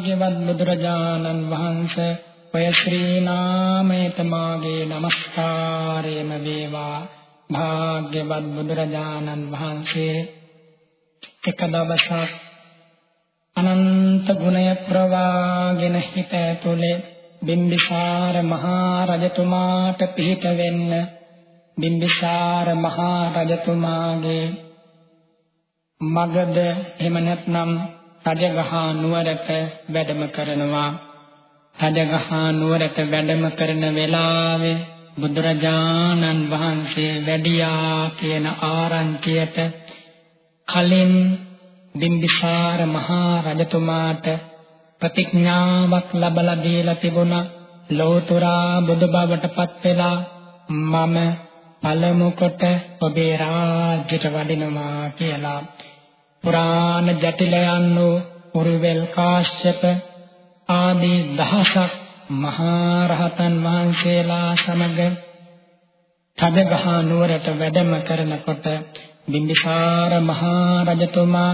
භාග්‍යවත් බුදුරජාණන් වහන්සේ ඔය ශ්‍රී නාමයට මාගේ নমස්කාරයම වේවා. භාග්‍යවත් බුදුරජාණන් වහන්සේ එක දවසක් අනන්ත ගුණය ප්‍රවාගෙන හිත ඇතුලේ බිම්බිසාර මහා රජතුමාට පිහිට වෙන්න බිම්බිසාර මහා රජතුමාගේ මගද එහෙම නැත්නම් රජගහ නුවරට වැඩම කරනවා. රජගහ නුවරට වැඩම කරන වෙලාවේ බුදුරජාණන් වහන්සේ වැඩියා කියන ආරංචියට කලින් බිම්බිසාර මහා රජතුමාට ප්‍රතිඥාවක් ලබලා දීලා තිබුණා. ලෝතුරා බුදු බවට පත් වෙලා මම පළමු කොට ඔබේ රාජ්‍යට වඩිනවා කියලා. පුරාණ ජටිලයන් වූ උරුවෙල් කාශ්‍යප ආදී දහසක් මහා රහතන් වහන්සේලා සමග තදගහ නුවරට වැඩම කරනකොට බිම්බිසාර මහා රජතුමා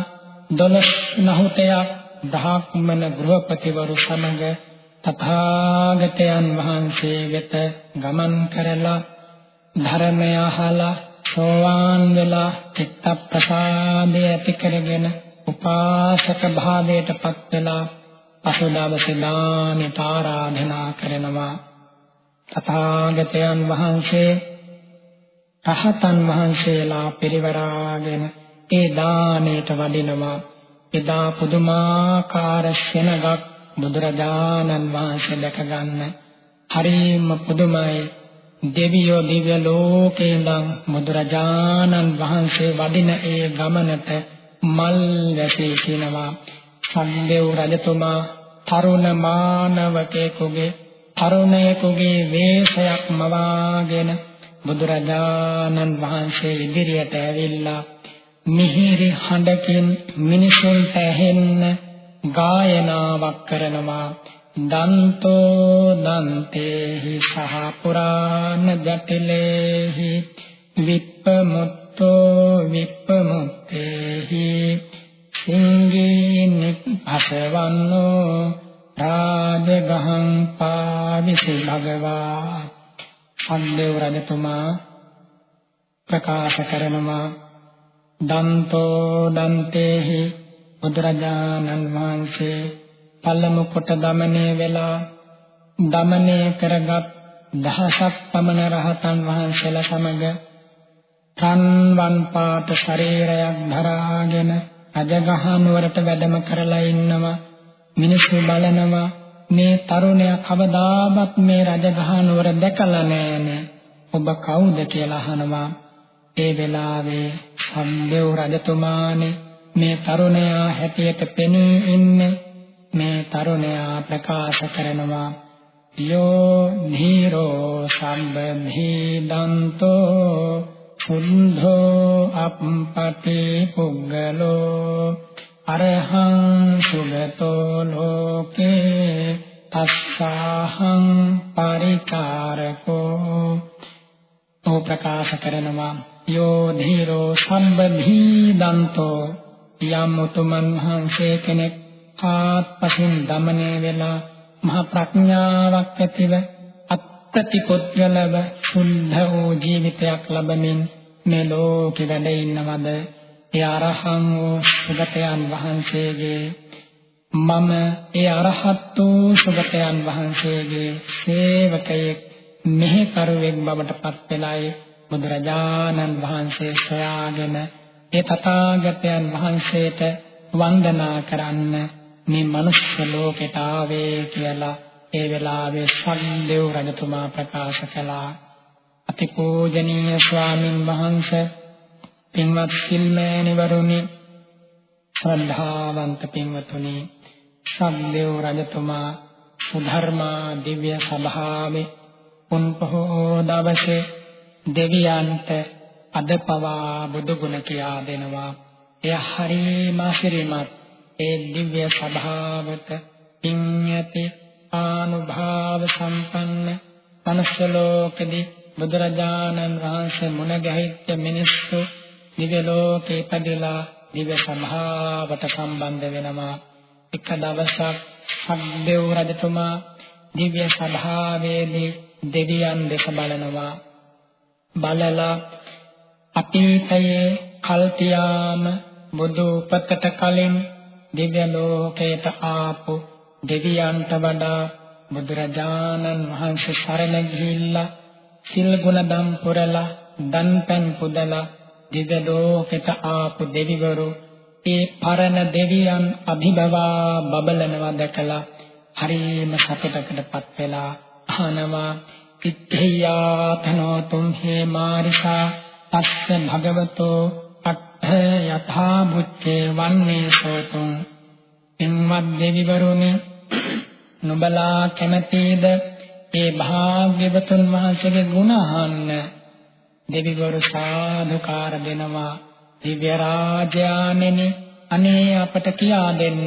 දොළොස් නහුතයක් ධාක්මන ගෘහපතිවරු සමග තථාගතයන් වහන්සේ වෙත ගමන් කරලා ධර්මය අහලා සෝවාන් වෙලා චිත්ත ප්‍රසාදය ඇති කරගෙන උපාසක භාවයට පත් වෙලා පසුදවසේ දානෙට ආරාධනා කරනවා. තථාගතයන් වහන්සේ රහතන් වහන්සේලා පිරිවරාගෙන ඒ දානෙට වඩිනවා. එදා පුදුමාකාර සෙනගක් බුදුරජාණන් වහන්සේ දැක ගන්න. හරිම පුදුමයි. දෙවියෝ දිව්‍ය ලෝකේ ඉඳන් බුදුරජාණන් වහන්සේ වඩින ඒ ගමනට මල් වැසී කියනවා සම්දේව් රජතුමා තරුණ මානවකෙකුගේ තරුණයෙකුගේ වේශයක් මවාගෙන බුදුරජාණන් වහන්සේ ඉදිරියට ඇවිල්ලා මිහිරි හඬකින් මිනිසුන්ට ඇහෙන්න ගායනාවක් කරනවා. දන්තෝ දන්තේහි සහ පුරාණ ජටිලේහි විප්පමුත්තෝ විප්පමුත්තේහි සිංගී නිපසවන්නෝ රාජගහං පාවිසි භගවා සම්දේව රජතුමා ප්‍රකාශ කරනවා දන්තෝ දන්තේහි බුදුරජාණන් වහන්සේ පළමු කොට දමනය වෙලා දමනය කරගත් දහසක් පමණ රහතන් වහන්සේලා සමග රන්වන් පාට ශරීරයක් ධරාගෙන අජගහ නුවරට වැඩම කරලා ඉන්නවා. මිනිස්සු බලනවා මේ තරුණයා කවදාවත් මේ රජගහ නුවර දැකලා නෑනේ. ඔබ කවුද කියලා අහනවා. ඒ වෙලාවේ සම්දේව් රජතුමානේ මේ තරුණයා හැටියට පෙනී ඉන්නේ මේ තරුණයා ප්‍රකාශ කරනවා. යෝ ධීරෝ සම්බධි දන්තෝ සුද්ධෝ අප්පටි පුග්ගලෝ අරහං සුගතෝ ලෝකේ තස්සහං පරිචාරකෝ. ඕ ප්‍රකාශ කරනවා යෝ ධීරෝ සම්බධි දන්තෝ යම් උතුමන් වහන්සේ කෙනෙක් කාත්පසින් দমনය වෙලා මහා ප්‍රඥාවක් ඇතිව අත්පටිකොත්ලව සුද්ධ වූ ජීවිතයක් ලබමින් මේ ලෝකෙ වැඩ ඉන්නවද? ඒ අරහං වූ සුගතයන් වහන්සේගේ මම ඒ අරහත් වූ සුගතයන් වහන්සේගේ සේවකයෙක් මෙහෙකරුවෙක් බවට පත් වෙලයි බුදුරජාණන් වහන්සේ සොයාගෙන ඒ තථාගතයන් වහන්සේට වන්දනා කරන්න මේ මනුෂ්‍ය ලෝකයට ආවේ කියලා ඒ වෙලාවේ සම්දේව් රජතුමා ප්‍රකාශ කළා. අතිපූජනීය ස්වාමින් වහන්සේ පින්වත් සිල්මෑණිවරුනි ශ්‍රද්ධාවන්ත පින්වතුනි සම්දේව් රජතුමා සුධර්මා දිව්‍ය සභාවේ පුන්පහෝ දවසේ දෙවියන්ට අද පවා බුදු ගුණ කියා දෙනවා. එය හරිම ශිරීමත් ඒ දිව්‍ය සභාවට පින්යති ආනුභාව සම්පන්න මනුෂ්‍ය ලෝකෙදී බුදුරජාණන් වහන්සේ මුණ ගැහිච්ච මිනිස්සු දිව්‍ය ලෝකේ ඉපදලා දිව්‍ය සභාවට සම්බන්ධ වෙනවා. එක දවසක් සද්දේව් රජතුමා දිව්‍ය සභාවේදී දෙවියන් දෙස බලනවා. බලලා අතීතයේ කල්තියාම බුදු උපතට කලින් දිව්‍ය ලෝකයට ආපු දෙවියන්ට වඩා බුදුරජාණන් වහන්සේ සරණ ගිහිල්ලා සිල් ගුණ දම් පුරලා දන් පෙන් පුදලා දිව්‍ය ලෝකයට ආපු දෙවිවරු ඒ පරණ දෙවියන් අභිභවා බබලනවා දැකලා හරිම සතුටකටපත් වෙලා අහනවා ඉත්ථියා තනෝ තුම් හේ මාරිසා තස්ස භගවතෝ අට්ඨ යථා බුච්චේ වන්නේ සෝතුං එම්වත් දෙවිවරුනි නුඹලා කැමැතිද ඒ භාග්‍යවතුන් වහන්සේගේ ගුණ අහන්න දෙවිවරු සාදුකාර දෙනවා දිව්‍ය රාජානෙනි අනේ අපට කියා දෙන්න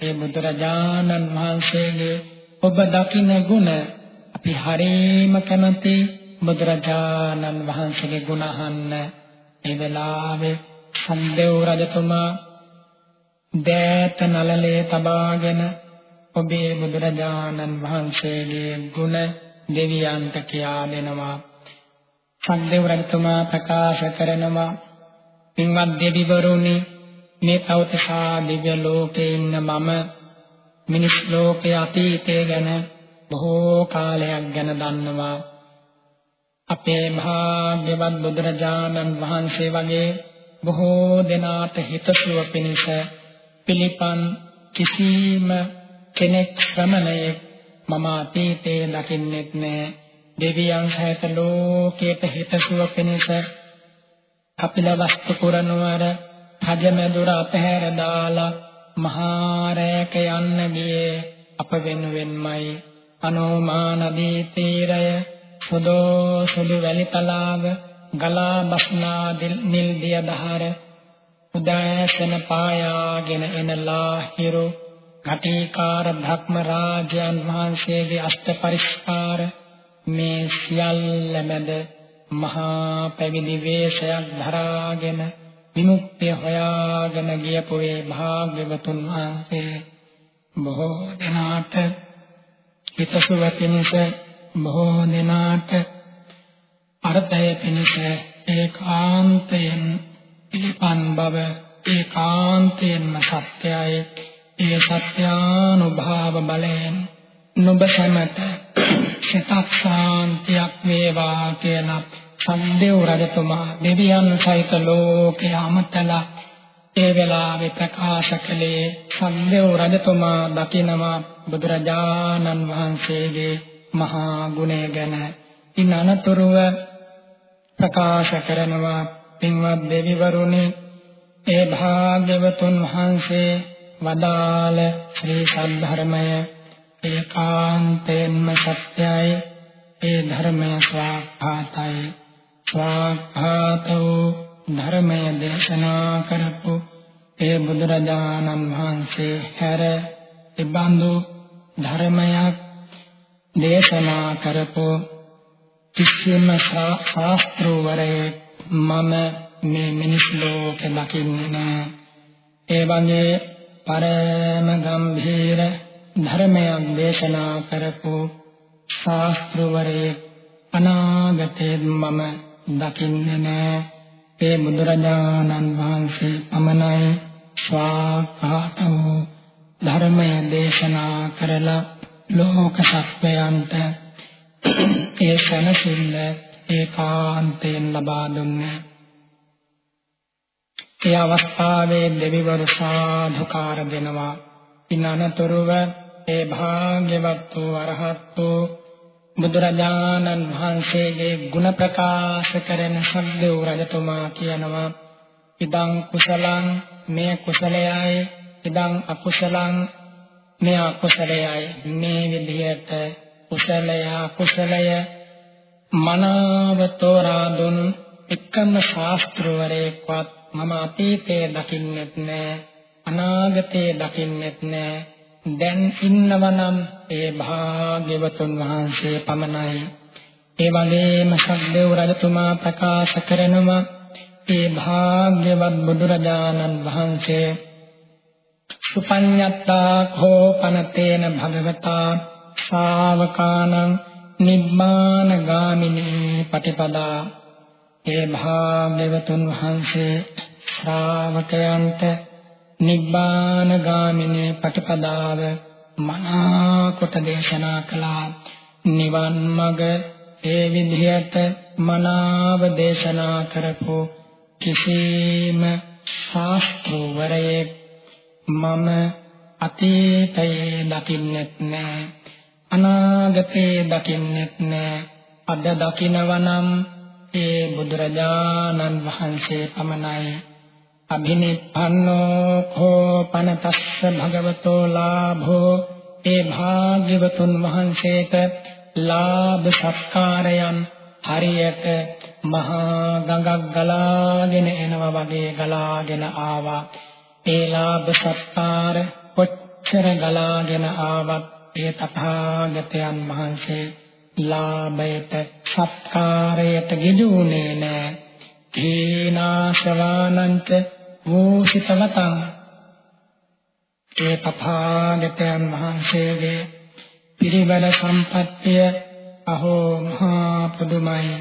ඒ බුදුරජාණන් වහන්සේගේ ඔබ දකින්න ගුණ। අපි හරීම කැමති। බුදුරජාණන් වහන්සේගේ ගුණ අහන්න ඒ වෙලාවේ සම්දේව් රජතුමා දෑත නලලේ තබාගෙන ඔබේ බුදුරජාණන් වහන්සේගේ ගුණ දෙවියන්ට කියා දෙනවා. සම්දේව් රජතුමා ප්‍රකාශ කරනවා පින්වත් දෙවිවරුනි මේ තවතසා දිව්‍ය ලෝකේ ඉන්න මම මිනිස් ලෝකයේ අතීතය ගැන බොහෝ කාලයක් ගැන දන්නවා. අපේ භාග්‍යවත් බුදුරජාණන් වහන්සේ වගේ බොහෝ දෙනාට හිතසුව පිණිස පිළිපන් කිසිම කෙනෙක් ශ්‍රමණයෙක් මම අතීතයේ දකින්නෙත් නෑ. දෙවියන් සහිත ලෝකයට හිතසුව පිණිස කපිලවස්තු පුරනුවර රජමැදුර අපහැර දාලා මහා රෑක යන්න ගියේ අප වෙනුවෙන්මයි. අනෝමා නදී තීරය සුදෝ සුදු වැලි තලාව ගලා බස්නා නිල් දිය දහර උදෑසන පායාගෙන එනලා හිරු කටීකාර ධක්ම රාජයන් වහන්සේගේ අෂ්ට පරිස්කාර මේ සියල්ල මැද මහා පැවිදි වේශයක් ධරාගෙන විමුක්තිය හොයාගෙන ගියපු ඒ භාග්‍යවතුන් වහන්සේ බොහෝ දෙනාට හිතසුව පිණිස බොහෝ දෙනාට අර්ථය පිණිස ඒකාන්තයෙන් පිළිපන් බව ඒකාන්තයෙන්ම සත්‍යයි ඒ සත්‍යානුභාව බලයෙන් නුඹ සැමට සිතක් ශාන්තියක් වේවා කියලා සම්දේව් රජතුමා දෙවියන් සහිත ලෝකේ අමතලා ඒ වෙලාවේ ප්‍රකාශ කළේ සම්දේව් රජතුමා දකිනවා බුදුරජාණන් වහන්සේගේ මහා ගුණය ගැන. ඉන් අනතුරුව ප්‍රකාශ කරනවා. පින්වත් දෙවිවරුනි ඒ භාග්‍යවතුන් වහන්සේ වදාළ ශ්‍රී සද්ධර්මය ඒකාන්තයෙන්ම සත්‍යයි. ඒ ධර්මය ස්වාඛාතයි ස්වාඛාතෝ ධර්මය දේශනා කරපු ඒ බුදුරජාණන් වහන්සේ හැර ඉබඳු ධර්මයක් දේශනා කරපු කිසිම ශාස්ත්‍රවරයෙක් මම මේ මිනිස් ලෝකේ දකින්නේ නැහැ. ඒ වගේ පරම ගම්භීර ධර්මයක් දේශනා කරපු ශාස්ත්‍රවරයෙක් අනාගතයේ මම දකින්නේ නැහැ. ඒ බුදුරජාණන් වහන්සේ පමණයි ස්වාකාතෝ ධර්මය දේශනා කරලා ලෝක සත්වයන්ට ඒ සනසිල්ල ඒකාන්තයෙන් ලබා දුන්නේ. ඒ අවස්ථාවේ දෙවිවරු සාධුකාර දෙනවා. ඉන්නනතුරුව ඒ භාග්‍යවත් වූ අරහත් වූ බුදුරජාණන් වහන්සේගේ ගුණ ප්‍රකාශ කරන සම්දේව රජතුමා කියනවා ඉදං කුසලං මේ කුසලයයි ඉදං අකුසලං මේ අකුසලයයි මේ විදිහට කුසලය අකුසලය. මනාව තෝරා දුන් එකම ශාස්ත්‍රවරයෙක්වත් මම අතීතයේ දකින්නෙත් නෑ අනාගතයේ දකින්නෙත් නෑ. දැන් ඉන්නවනම් ඒ භාග්‍යවතුන් වහන්සේ පමණයි. ඒ වගේම සද්දේව රජතුමා ප්‍රකාශ කරනවා ඒ භාග්‍යවත් බුදුරජාණන් වහන්සේ සුපඤ්ඤත්තා කෝපනතේන භගවතා ශාවකානං නිබ්බාන ගාමිනී පටිපදා. ඒ භාග්‍යවතුන් වහන්සේ ශ්‍රාවකයන්ට නිබ්බාන ගාමිනී පටිපදාව මනා කොට දේශනා කළා. නිවන් මඟ ඒ විදිහට මනාව දේශනා කරපු කිසිම ශාස්ත්‍රවරයෙක් මම අතීතයේ දකින්නෙත් නෑ. අනාගතයේ දකින්නෙත් නෑ. අද දකිනවනම් ඒ බුදුරජාණන් වහන්සේ පමණයි. අභිනිප්පන්නෝ කෝ පනතස්ස භගවතෝ ලාභෝ. ඒ භාග්‍යවතුන් වහන්සේට ලාභ සත්කාරයන් හරියට මහා ගඟක් ගලාගෙන එනවා වගේ ගලාගෙන ආවා. ඒ ලාභ සත්කාර කොච්චර ගලාගෙන ආවත් ඒ තථාගතයන් වහන්සේ ලාභයට සත්කාරයට ගිජුනේ නෑ. තීනාශවානන්ත වූසිතවතං ඒ තථාගතයන් වහන්සේගේ පිරිවර සම්පත්තිය අහෝ මහා පුදුමයි.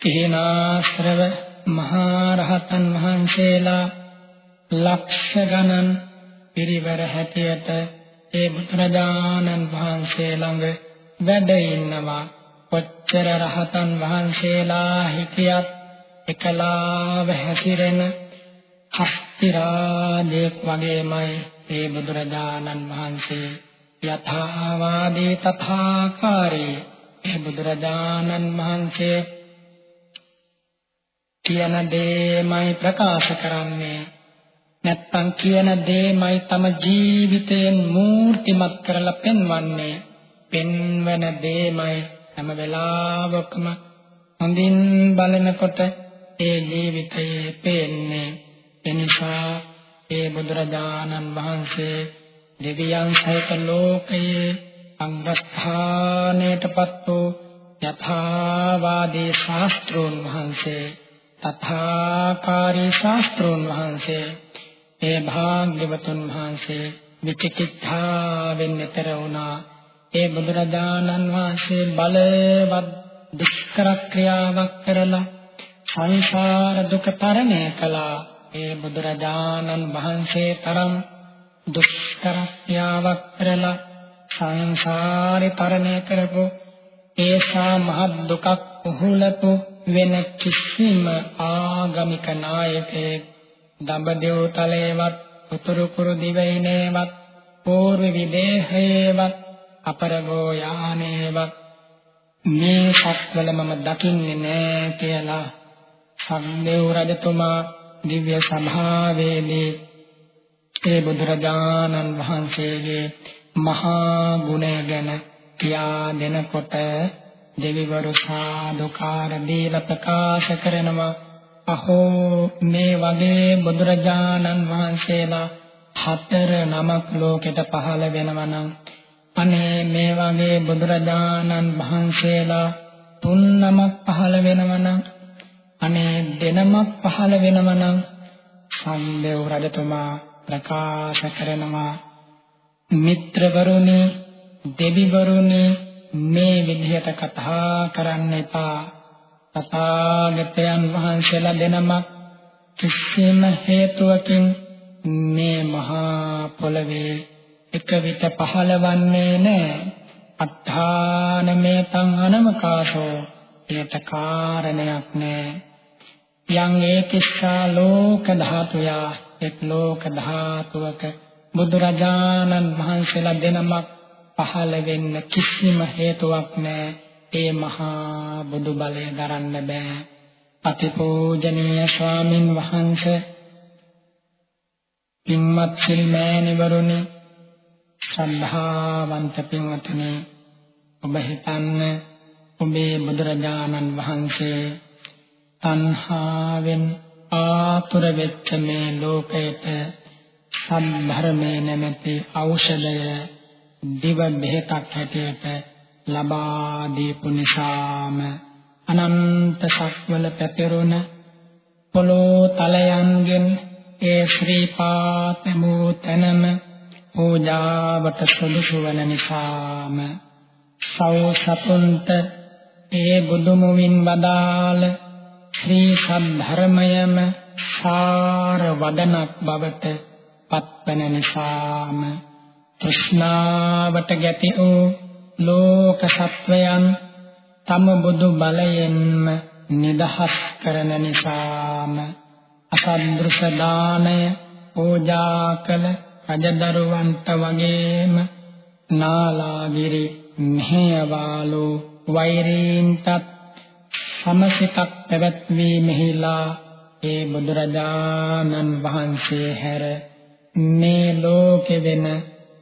තීනාශ්‍රව මහා රහතන් වහන්සේලා ලක්ෂ ගණන් පිරිවර හැටියට ඒ බුදුරජාණන් වහන්සේ ළඟ වැඩ ඉන්නවා. කොච්චර රහතන් වහන්සේලා හිටියත් එකලාව හැසිරෙන හස්ති රාජෙක් වගේමයි මේ බුදුරජාණන් වහන්සේ. යථාවාදී තථාකාරී. ඒ බුදුරජාණන් වහන්සේ කියන දේමයි ප්‍රකාශ කරන්නේ. නැත්තම් කියන දේමයි තම ජීවිතයෙන් මූර්තිමත් කරලා පෙන්වන්නේ. පෙන්වන දේමයි හැම වෙලාවකම හොඳින් බලනකොට ඒ ජීවිතයේ පේන්නේ. එනිසා ඒ බුදුරජාණන් වහන්සේ දෙවියන් සහිත ලෝකයේ අංගස්ථානයටපත් වූ යථාවාදී ශාස්ත්‍රෝන් වහන්සේ තථාකාරී ශාස්ත්‍රෝන් වහන්සේ ඒ භාග්‍යවතුන් වහන්සේ විචිකිච්ඡාවෙන් ඈතර වුණා. ඒ බුදුරජාණන් වහන්සේ බලවත් දුෂ්කර ක්‍රියාවක් කරලා සංසාර දුක තරණය කළා. ඒ බුදුරජාණන් වහන්සේ තරම් දුෂ්කර ක්‍රියාවක් කරලා සංසාරේ තරණය කරපු ඒසා මහ දුකක් උහුලපු වෙන කිසිම ආගමික නායකයෙක් දඹදෙව් තලයේවත් උතුරු කුරු දිවයිනේවත් పూర్ව විදේහයේවත් අපරගෝ යානේවත් මේ සත්වල මම දකින්නේ නෑ කියලා සම්දේව් රජතුමා දිව්‍ය සභාවේදී ඒ බුදුරජාණන් වහන්සේගේ මහා ගුණය ගැන කියා දෙනකොට දෙවිවරු සාදුකාර දීලා ප්‍රකාශ කරනවා. අහෝ මේ වගේ බුදුරජාණන් වහන්සේලා හතර නමක් ලෝකෙට පහළ වෙනවා නම් අනේ මේ වගේ බුදුරජාණන් වහන්සේලා තුන් නමක් පහළ වෙනවා නම් අනේ දෙනමක් පහළ වෙනවා නම් සම්දේව රජතුමා ප්‍රකාශ කරනවා. මිත්‍රවරුනි දෙවිවරුනි මේ විදිහට කතා කරන්න එපා. තථාගතයන් වහන්සේලා දෙනමක් කිසිම හේතුවකින් මේ මහා පොළවේ එක විට පහළවන්නේ නැහැ. අත්තාන මේතං අනමකාශෝ ඒට කාරණයක් නැහැ. යං ඒකිස්සා ලෝක ධාතුයා. එක් ලෝක ධාතුවක බුදුරජාණන් වහන්සේලා දෙනමක් පහළ වෙන්න කිසිම හේතුවක් නැහැ. ඒ මහා බුදු බලය දරන්න බෑ. අතිපූජනීය ස්වාමින් වහන්සේ. පින්වත් සිල්මෑණිවරුනි ශ්‍රද්ධාවන්ත පින්වතුනි ඔබ හිතන්න ඔබේ බුදුරජාණන් වහන්සේ තණ්හාවෙන් ආතුර වෙච්ච මේ ලෝකයට සම්ධර්මයේ නැමැති ඖෂධය දිව බෙහෙතක් හැටියට ලබා දීපු නිසාම අනන්ත සක්වල පැතිරුණ පොළොව තලයන්ගෙන් ඒ ශ්‍රී පාතමෝ තනම පූජාවට සුදුසු වන නිසාම සෞ සතුන්ට ඒ බුදුමුවින් වදාළ ශ්‍රී සද්ධර්මයම සාර වදනක් බවට පත්වන නිසාම තෘෂ්ණාවට ගැති වූ ලෝක සත්වයන් තම බුදු බලයෙන්ම නිදහස් කරන නිසාම අසද්දෘශ දානය පූජා කළ රජදරුවන්ට වගේම නාලාගිරි මෙහෙයවාලෝ වෛරීන්ටත් සමසිතක් පැවැත්වීමෙහිලා ඒ බුදුරජාණන් වහන්සේ හැර මේ ලෝකෙ වෙන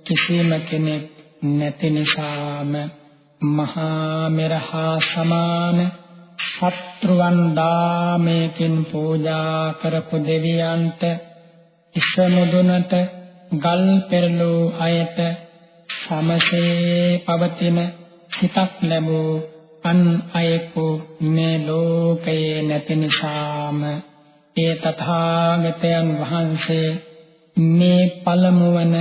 කිසිම කෙනෙක් නැති නිසාම මහා මෙරහා සමාන සත්‍රුවන් දාමේකින් පූජා කරපු දෙවියන්ට ඉස්සමුදුනට ගල් පෙරළූ අයට සමසේ පවතින හිතක් ලැබූ අන් අයෙකු මේ ලෝකයේ නැති නිසාම ඒ තථාගතයන් වහන්සේ මේ පළමු වන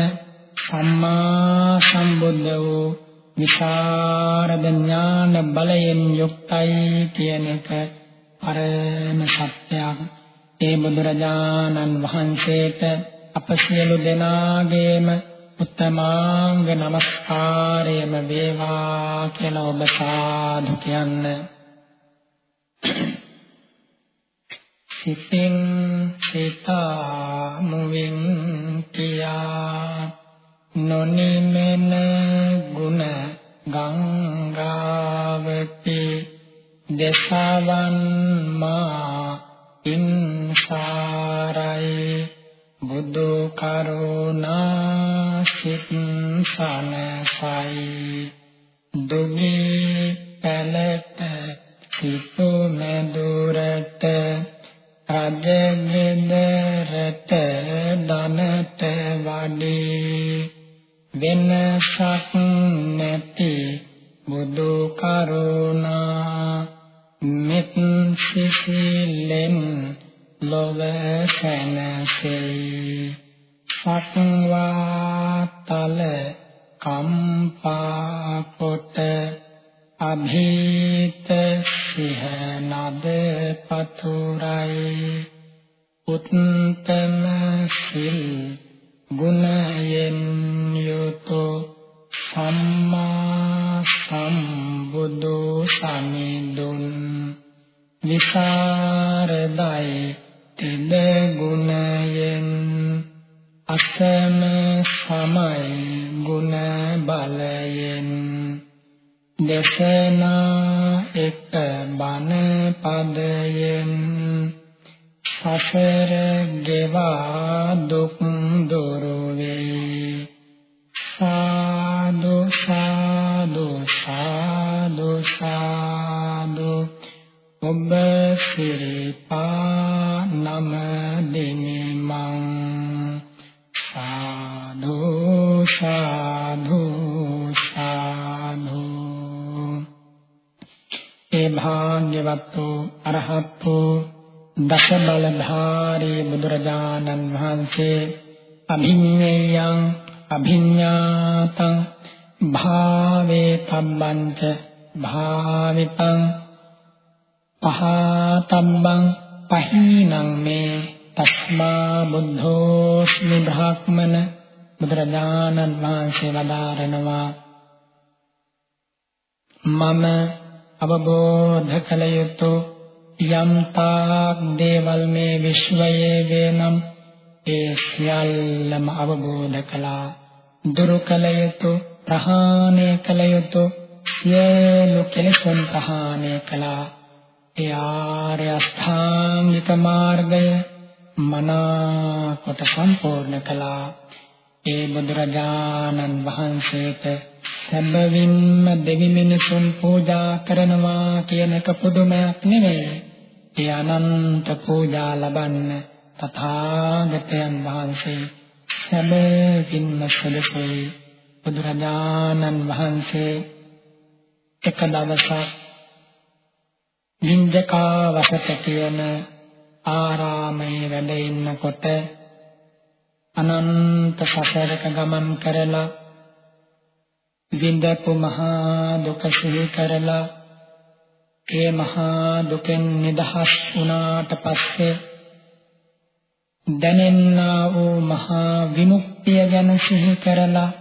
සම්මා සම්බුද්ධ වූ විශාරද ඥාන බලයෙන් යුක්තයි කියන එක පරම සත්‍යයක්. ඒ බුදුරජාණන් වහන්සේට අප සියලු දෙනාගේම උත්තමාංග නමස්කාරයම වේවා කියලා ඔබ සාදු කියන්න. සිතින් සිතා මුවින් කියා නොනිමෙන ගුණ ගංගාවති දසවන් මා ඉන්සාරයි. බුදු කරුණා සිත් සනසයි දුගී පැලට සිතු මෙදුරට රජගෙදරට දනට වඩේ. වෙනසක් නැති බුදු කරුණා මෙත් සිසිලෙන් ලොව සැනසෙයි. සක්වාතල කම්පා කොට අභීත සිහනද පතුරයි. උත්තම සිල් ගුණයෙන් යුතු සම්මා සම්බුදු සමිඳුන් විසරදයි තිද ගුණයෙන් අසම සමයි ගුණ බලයෙන් දේශනා එක බණ පදයෙන් සසර ගෙවා දුක් දුරු වේ। සාදු සාදු සාදු සාදු। ඔබ සිරිපා නම දිනිමං සාදු සාදු සාදු। ඒ භාග්‍යවත් වූ අරහත් වූ දස බලධාරී බුදුරජාණන් වහන්සේ අභිඤ්ඤයං අභිඤ්ඤාතං භාවේ තබ්බංච භාවිතං පහතබ්බං පහීනං මේ තස්මා බුද්ධෝස්මි බ්‍රහ්මන බුදුරජාණන් වහන්සේ වදාරනවා. මම අවබෝධ කළ යුතු යම් තාක් දේවල් මේ විශ්වයේ වේනම් ඒ සියල්ලම අවබෝධ කළා. දුරු කළ යුතු ප්‍රහාණය කළ යුතු සියලු කෙලෙසුන් ප්‍රහාණය කළා. ඒ ආර්ය අෂ්ටාංගික මාර්ගය මනා කොට සම්පූර්ණ කළා. ඒ බුදුරජාණන් වහන්සේට සැබවින්ම දෙවි මිනිසුන් පූජා කරනවා කියන එක පුදුමයක් නෙවෙයි. ඒ අනන්ත පූජා ලබන්න තථාගතයන් වහන්සේ සැබවින්ම සුදුසුයි. බුදුරජාණන් වහන්සේ එක දවසක් විඤ්ජකා වසත කියන ආරාමයේ වැඩ ඉන්නකොට අනන්ත සසරක ගමන් කරලා විඳපු මහා දුක සිහි කරලා ඒ මහා දුකෙන් නිදහස් වුණාට පස්සේ දැනෙන්නා වූ මහා විමුක්තිය ගැන සිහි කරලා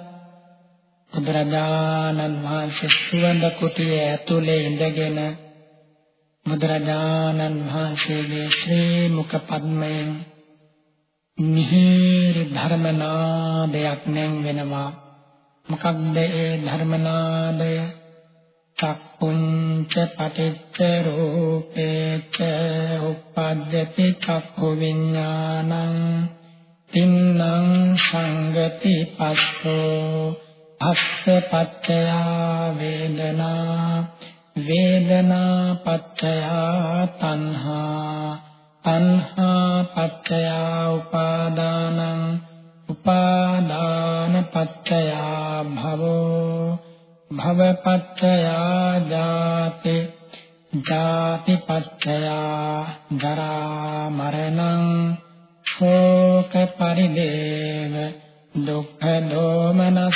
බුදුරජාණන් වහන්සේ සුවඳ කුටියේ ඇතුලේ ඉඳගෙන බුදුරජාණන් වහන්සේගේ ශ්‍රී මුඛ පද්මයෙන් මිහිරි ධර්මනාදයක් නැන් වෙනවා මොකක්ද ඒ ධර්මනාදය? චක්කුංච පටිච්ච රූපේච උප්පද්දති චක්ඛු විඥානං තින්නං සංගති පස්සෝ අස්ස පච්චය වේදනා වේදනා පච්චය තණ්හා තණ්හා පච්චය උපාදානං උපාදාන පච්චය භවෝ භවපච්චයා ජාති ජාති පච්චයා ජරා මරණං ශෝක පරිදේව දුක්ඛ දෝමනස්සපායාසා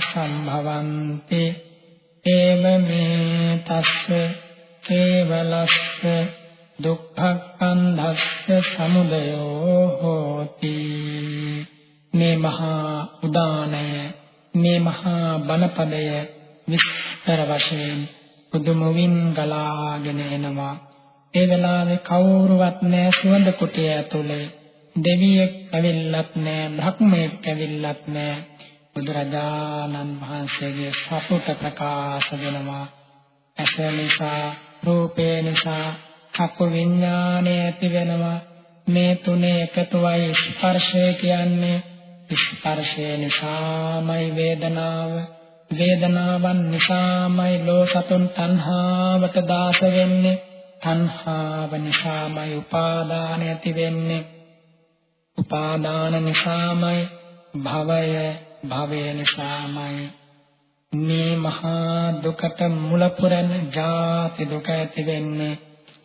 සම්භවಂತಿ ඒවමේ තස්ස කේවලස්ස දුක්ඛක්ඛන්ධස්ස සමුදයෝ හෝති මේ මහා උදානය මේ මහා බණපදය විස්තර වශයෙන් පුදුමවින් ගලාගෙන එනවා. ඒ වෙලාවේ කවුරුවත් නැ සුවඳ කුටිය ඇතුලේ. දෙවියෙක් ඇවිල්ලත් නැ බ්‍රහ්මයෙක් ඇවිල්ලත් නැ. බුදුරජාණන් වහන්සේගේ සතුට ප්‍රකාශ වෙනවා. ඇස නිසා රූපේ නිසා චක්කු විඥානය ඇති වෙනවා. මේ තුනේ එකතුවයි ස්පර්ශය කියන්නේ. ස්පර්ශය නිසාමයි වේදනාව. වේදනාවන් නිසාමයි ලෝසතුන් තණ්හාවට දාස වෙන්නේ. තණ්හාව නිසාමයි උපාදාන ඇති වෙන්නේ. උපාදාන නිසාමයි භවය භවය නිසාමයි. මේ මහා දුකට මුල පුරන ජාති දුක ඇති වෙන්නේ.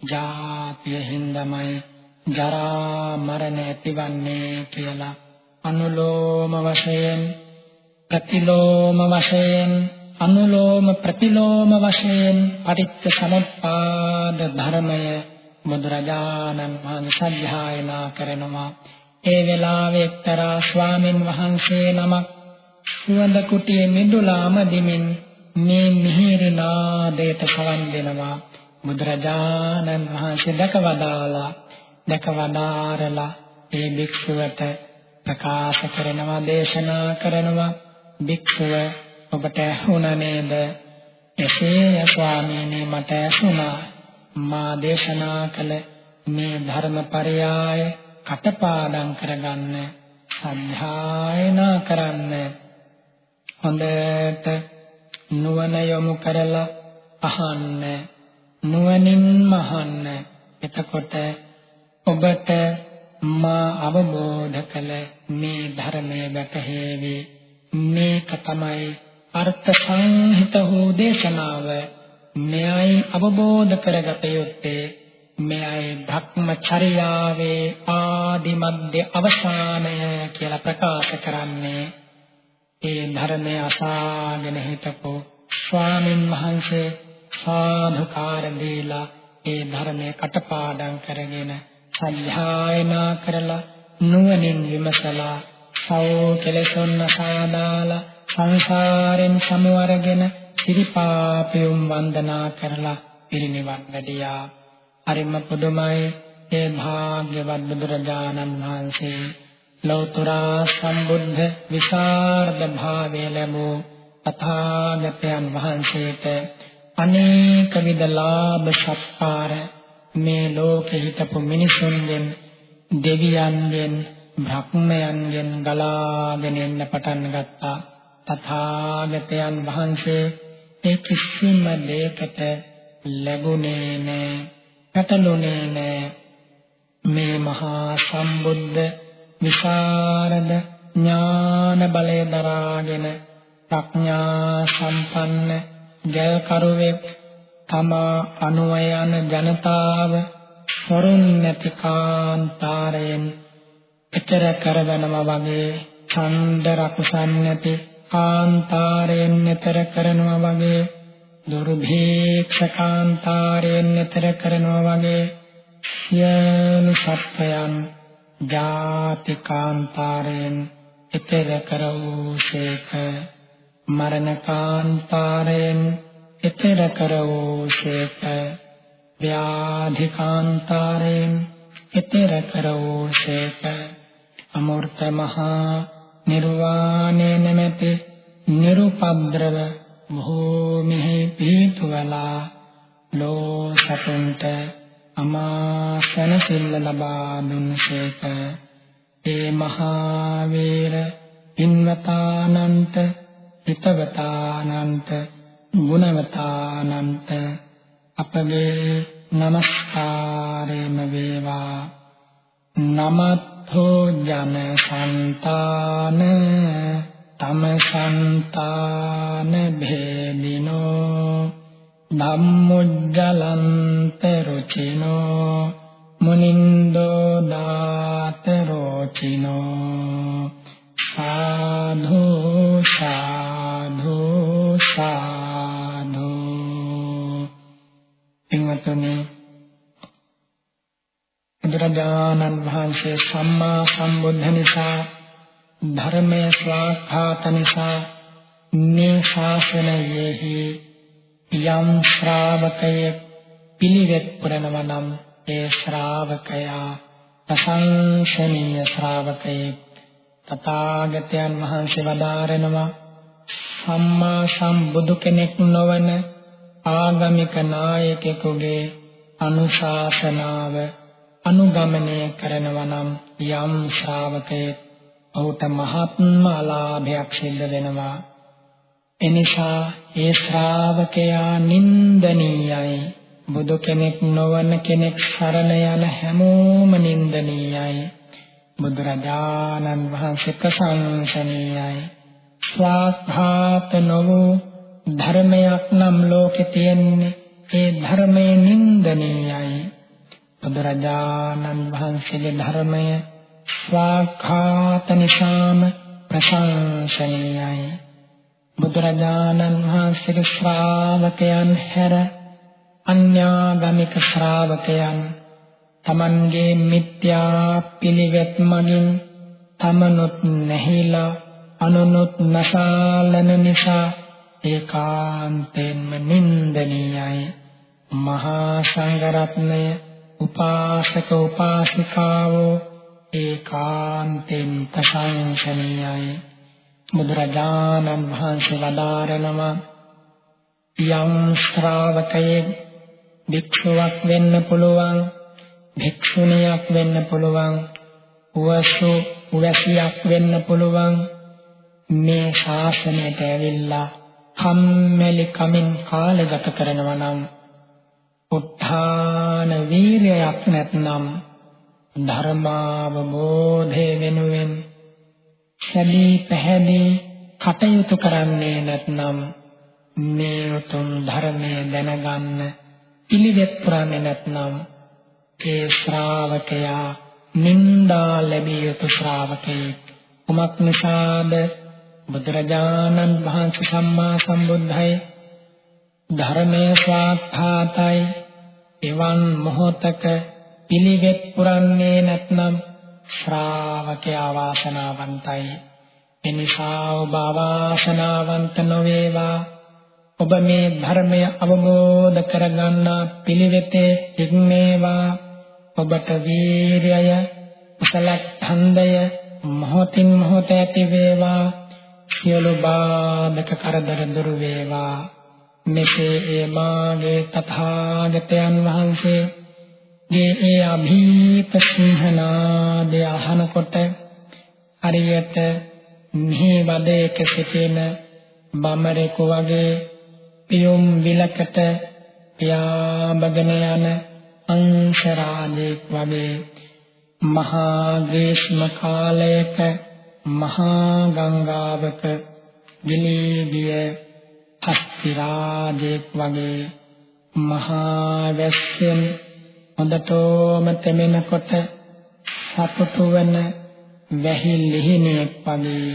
ජාතිය හින්දාමයි ජරා මරණ ඇතිවන්නේ කියලා. අනුලෝම වශයෙන් ප්‍රතිලෝම වශයෙන් අනුලෝම ප්‍රතිලෝම වශයෙන් පටිච්ච සමුප්පාද ධර්මය බුදුරජාණන් වහන්සේ සත්‍යයනා කරනවා. ඒ වෙලාවේ එක්තරා ස්වාමින් වහන්සේ නමක් සුවඳ කුටියේ මිදුලාම දිමින් මේ මිහිරි නාදයට සවන් දෙනවා. බුදුරජාණන් වහන්සේ දැකවදාලා දැකවදාරලා ඒ භික්ෂුවට ප්‍රකාශ කරනවා දේශනා කරනවා. භික්ෂුව ඔබට ඇහුණ නේද? එසේ ස්වාමීනි මට ඇසුණා. මා දේශනා කළ මේ ධර්මපරයය කටපාඩම් කරගන්න සද්ධායනා කරන්න. හොඳට නුවණ යොමු කරලා අහන්න නුවණින්ම අහන්න එතකොට ඔබට මා අවබෝධ කළ මේ ධර්මයේ වැටහෙවි. මේක තමයි අර්ථ සංහිත වූ දේශනාව. මෙයයි අවබෝධ කරගත යුත්තේ. මෙයයි භක්මචර්යාවේ ආදි මධ්‍ය අවසානය කියලා ප්‍රකාශ කරන්නේ. ඒ ධර්මය අසාගෙන හිටපු ස්වාමින් වහන්සේ සාධුකාර දීලා ඒ ධර්මයේ කටපාඩම් කරගෙන සත්‍යයනා කරලා නුවණින් විමසලා සෝ කෙලෙසොන්න සාදාලා සංසාරෙන් සමුවරගෙන සිරිපාපියුම් වන්දනා කරලා පිරිනිවන් වැඩියා. හරිම පුදුමයි ඒ භාග්‍යවත් බුදුරජාණන් වහන්සේ ලෞතර සම්බුද්ධ විසරද භාවය ලැබූ තථාගතයන් වහන්සේට අනේක විද ලාභ සත්කාර මේ ලෝකෙ හිටපු මිනිසුන්ගෙන් දෙවියන්ගෙන් බ්‍රහ්මයන්ගෙන් ගලාගෙන එන්න පටන් ගත්තා. තථාගතයන් වහන්සේ ඒ කිසිම දෙයකට ලැබුණේ නැහැ පැටළුනේ නැහැ මේ මහා සම්බුද්ධ විශාරද ඥාන බලය දරාගෙන ප්‍රඥා සම්පන්න ජය කරුවෙක් තමා අනුව යන ජනතාව සොරුන් නැති කාන්තාරයෙන් ඊතර කරවනවා වගේ ඡන්ද රකුසන් නැති කාන්තාරයෙන් ඊතර කරනවා වගේ දුර්භීක්ෂකාන්තාරයෙන් ඊතර කරනවා වගේ සියලු සත්‍යයන් ජාතිකාන්තාරයෙන් ඊතර කරවූසේක මරණකාන්තාරයෙන් ඊතර කරවූසේක ව්‍යාධිකාන්තාරයෙන් ඊතර කරවූසේක අමෘත මහා නිර්වාණය නැමැති නිරුපද්‍රව භූමිහි පිහිටුවලා ලෝ සතුන්ට අමාසන සිල්ල ලබා දුන්සේක ඒ මහා වීර ඉන්වතානන්ත හිතවතානන්ත ගුණවතානන්ත අපගේ নমස්කාරයම වේවා. නමත්ථෝ ජන සන්තාන තම සන්තාන භේදිනෝ. ධම්මුජ්ජලන්ත රුචිනෝ. මුනින්දෝ දාත රෝචිනෝ. සාධු සාධු සාධු පින්වත්නි බුදුරජාණන් වහන්සේ සම්මා සම්බුද්ධ නිසා ධර්මයේ ස්වාඛාත නිසා මේ ශාසනයෙහි යම් ශ්‍රාවකයෙක් පිළිවෙත් පුරනවා නම් ඒ ශ්‍රාවකයා ප්‍රශංසනීය ශ්‍රාවකයෙක්. තථාගතයන් වහන්සේ වදාරනවා සම්මා සම්බුදු කෙනෙක් නොවන ආගමික නායකයෙකුගේ අනුශාසනාව අනුගමනය කරනවා නම් යම් ශ්‍රාවකයෙක් ඔහුට මහත්ම අලාභයක් සිද්ධ වෙනවා. එනිසා ඒ ශ්‍රාවකයා නින්දනීයයි. බුදු කෙනෙක් නොවන කෙනෙක් සරණ යන හැමෝම නින්දනීයයි. බුදුරජාණන් වහන්සේ ප්‍රශංසනීයයි. ස්වාඝාත නොවූ ධර්මයක් නම් ලෝකේ තියෙන්නේ. ඒ ධර්මයේ නින්දනීයයි බුදුරජාණන් වහන්සේගේ ධර්මය ස්වාඝාත නිසාම ප්‍රශංසනීයයි. බුදුරජාණන් වහන්සේගේ ශ්‍රාවකයන් හැර අන්‍යාගමික ශ්‍රාවකයන් තමන්ගේ මිත්‍යා පිළිවෙත් මගින් තමනුත් නැහිලා අනුනුත් නසාලන නිසා ඒකාන්තයෙන්ම නින්දනීයයි. මහා සංඝරත්නය උපාසක උපාසිකාවෝ ඒකාන්තෙන් ප්‍රශංසනීයයි. බුදුරජාණන් වහන්සේ වදාරනවා යම් ශ්‍රාවකයෙක් භික්ෂුවක් වෙන්න පුළුවන් භික්ෂුණියක් වෙන්න පුළුවන් උවසු උවැසියක් වෙන්න පුළුවන් මේ ශාසනයට ඇවිල්ලා කම්මැලි කමින් කාලය ගත කරනවා නම් උත්ථාන වීරයක් නැත්නම් ධර්මාවබෝධය වෙනුවෙන් සැදී පැහැදී කටයුතු කරන්නේ නැත්නම් මේ උතුම් ධර්මයේ දැනගන්න පිළිවෙත් පුරන්නේ නැත්නම් ඒ ශ්‍රාවකයා නින්දා ලැබිය යුතු ශ්‍රාවකෙක් කුමක් නිසාද? බුදුරජාණන් වහන්සේ සම්මා සම්බුද්ධයි. ධර්මයේ ස්වාර්ථාතයි එවන් මොහතක පිළිවෙත් පුරන්නේ නැත්නම් ශ්‍රාවකයා වාසනාවන්තයි එනිසා ඔබ වාසනාවන්ත නොවේවා. ඔබ මේ ධර්මය අවබෝධ කරගන්න පිළිවෙතේ ඉක්මේවා. ඔබට වීර්යය කුසල ඡන්දය මොහොතින් මොහොත ඇති වේවා සියලු බාධක කරදර දුරු වේවා. මෙසේ ඒ මාගේ තථාගතයන් වහන්සේ ගේ ඒ අභීත සිංහනාදය අහනකොට හරියට මෙහි වදයක සිටින බමරෙකු වගේ පියුම් විලකට පියාඹගෙන යන අංශරාජෙක් වගේ මහා ග්‍රීෂ්ම කාලයක මහා ගංගාවක ගිලී ගිය හස්තිරාජෙක් වගේ මහා වැස්සෙන් හොඳටම තෙමෙනකොට සතුටු වෙන වැහි ලිහිණියෙක් වගේ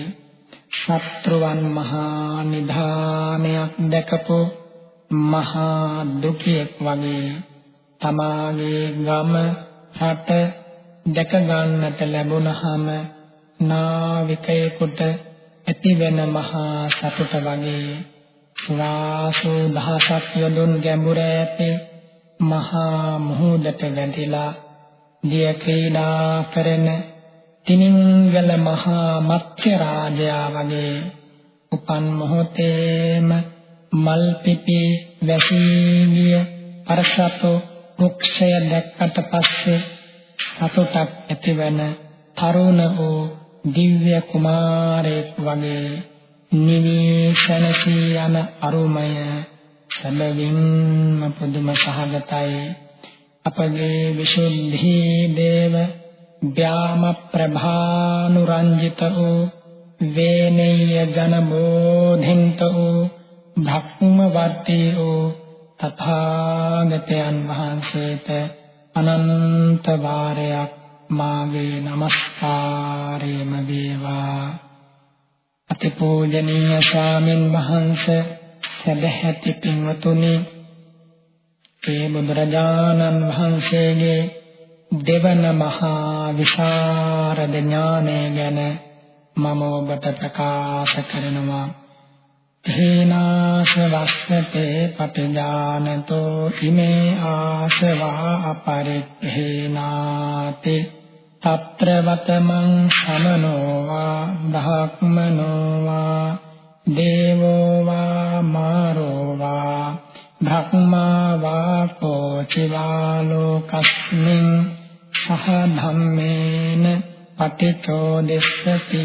ශත්‍රුවන් මහා නිධානයක් දැකපු මහා දුකියෙක් වගේ තමාගේ ගම රට දැක ගන්නට ලැබුණහම නාවිකයෙකුට ඇතිවෙන මහා සතුට වගේ සුවාසෝ දහසක් යොදුන් ගැඹුර ඇති මහා මුහුදට වැටිලා දිය ක්‍රීඩා කරන තිනිංගල මහා මත්ස්‍ය රාජයා වගේ උපන් මොහොතේම මල් පිපි වැසී ගිය පරසතු වෘක්ෂය දැක්කට පස්සේ සතුටක් ඇතිවන තරුණ වූ දිව්‍ය කුමාරයෙක් වගේ නිවිසනසී යන අරුමය සැබවින්ම පුදුම සහගතයි. අපගේ විසුද්ධි දේව ව්‍යාම ප්‍රභානුරංජිත වූ වේනෙය්‍ය ජන බෝධින්ත වූ භක්ම වර්තී වූ තථාගතයන් වහන්සේට අනන්ත වාරයක් මාගේ নমස්කාරයම වේවා. අතිපූජනීය ස්වාමින් වහන්සේ සදැහැති පින්වතුනි ඒ බුදුරජාණන් වහන්සේගේ දෙවන මහා විශාරද ඥානය ගැන මම ඔබට ප්‍රකාශ කරනවා. තේනාස වස්සතේ පටිජානතෝ ඉමේ ආසවා අපරිත්තේනාති. తත්‍රවතමං සමනෝ වා ධක්මනෝ වා දේවෝ වා මාරෝ වා භක්මා වා කෝචිවා ලෝකස්මින් සහ ධම්මේන පටිච්චෝදෙස්සති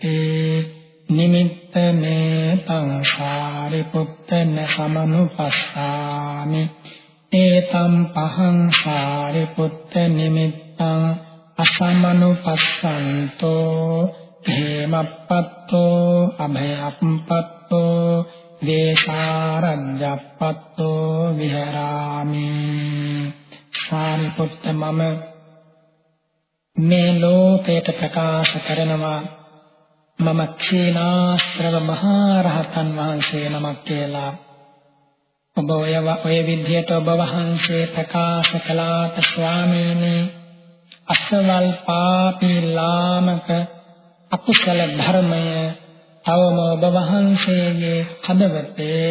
තේ නිමිත්ත මේ තං සාරිපුත්තන සමනුපස්සාමි ඒතම් පහං සාරිපුත්ත නිමිත්තං අසමනුපස්සන්තෝ හේමප්පත්තෝ අභයප්පත්තෝ දේශාරජ්ජප්පත්තෝ විහරාමි. සාරිපුත්ත මම මේ ලෝකයට ප්‍රකාශ කරනවා. මම ක්ෂීනාස්ත්‍රව මහා රහතන් වහන්සේ නමක් කියලා. ඔබ ඔය ඔය විදිහට ඔබ වහන්සේ ප්‍රකාශ කළාට ස්වාමීනි අසවල් පාපී ලාමක අකුසල ධර්මය තවම ඔබ වහන්සේගේ හදවතේ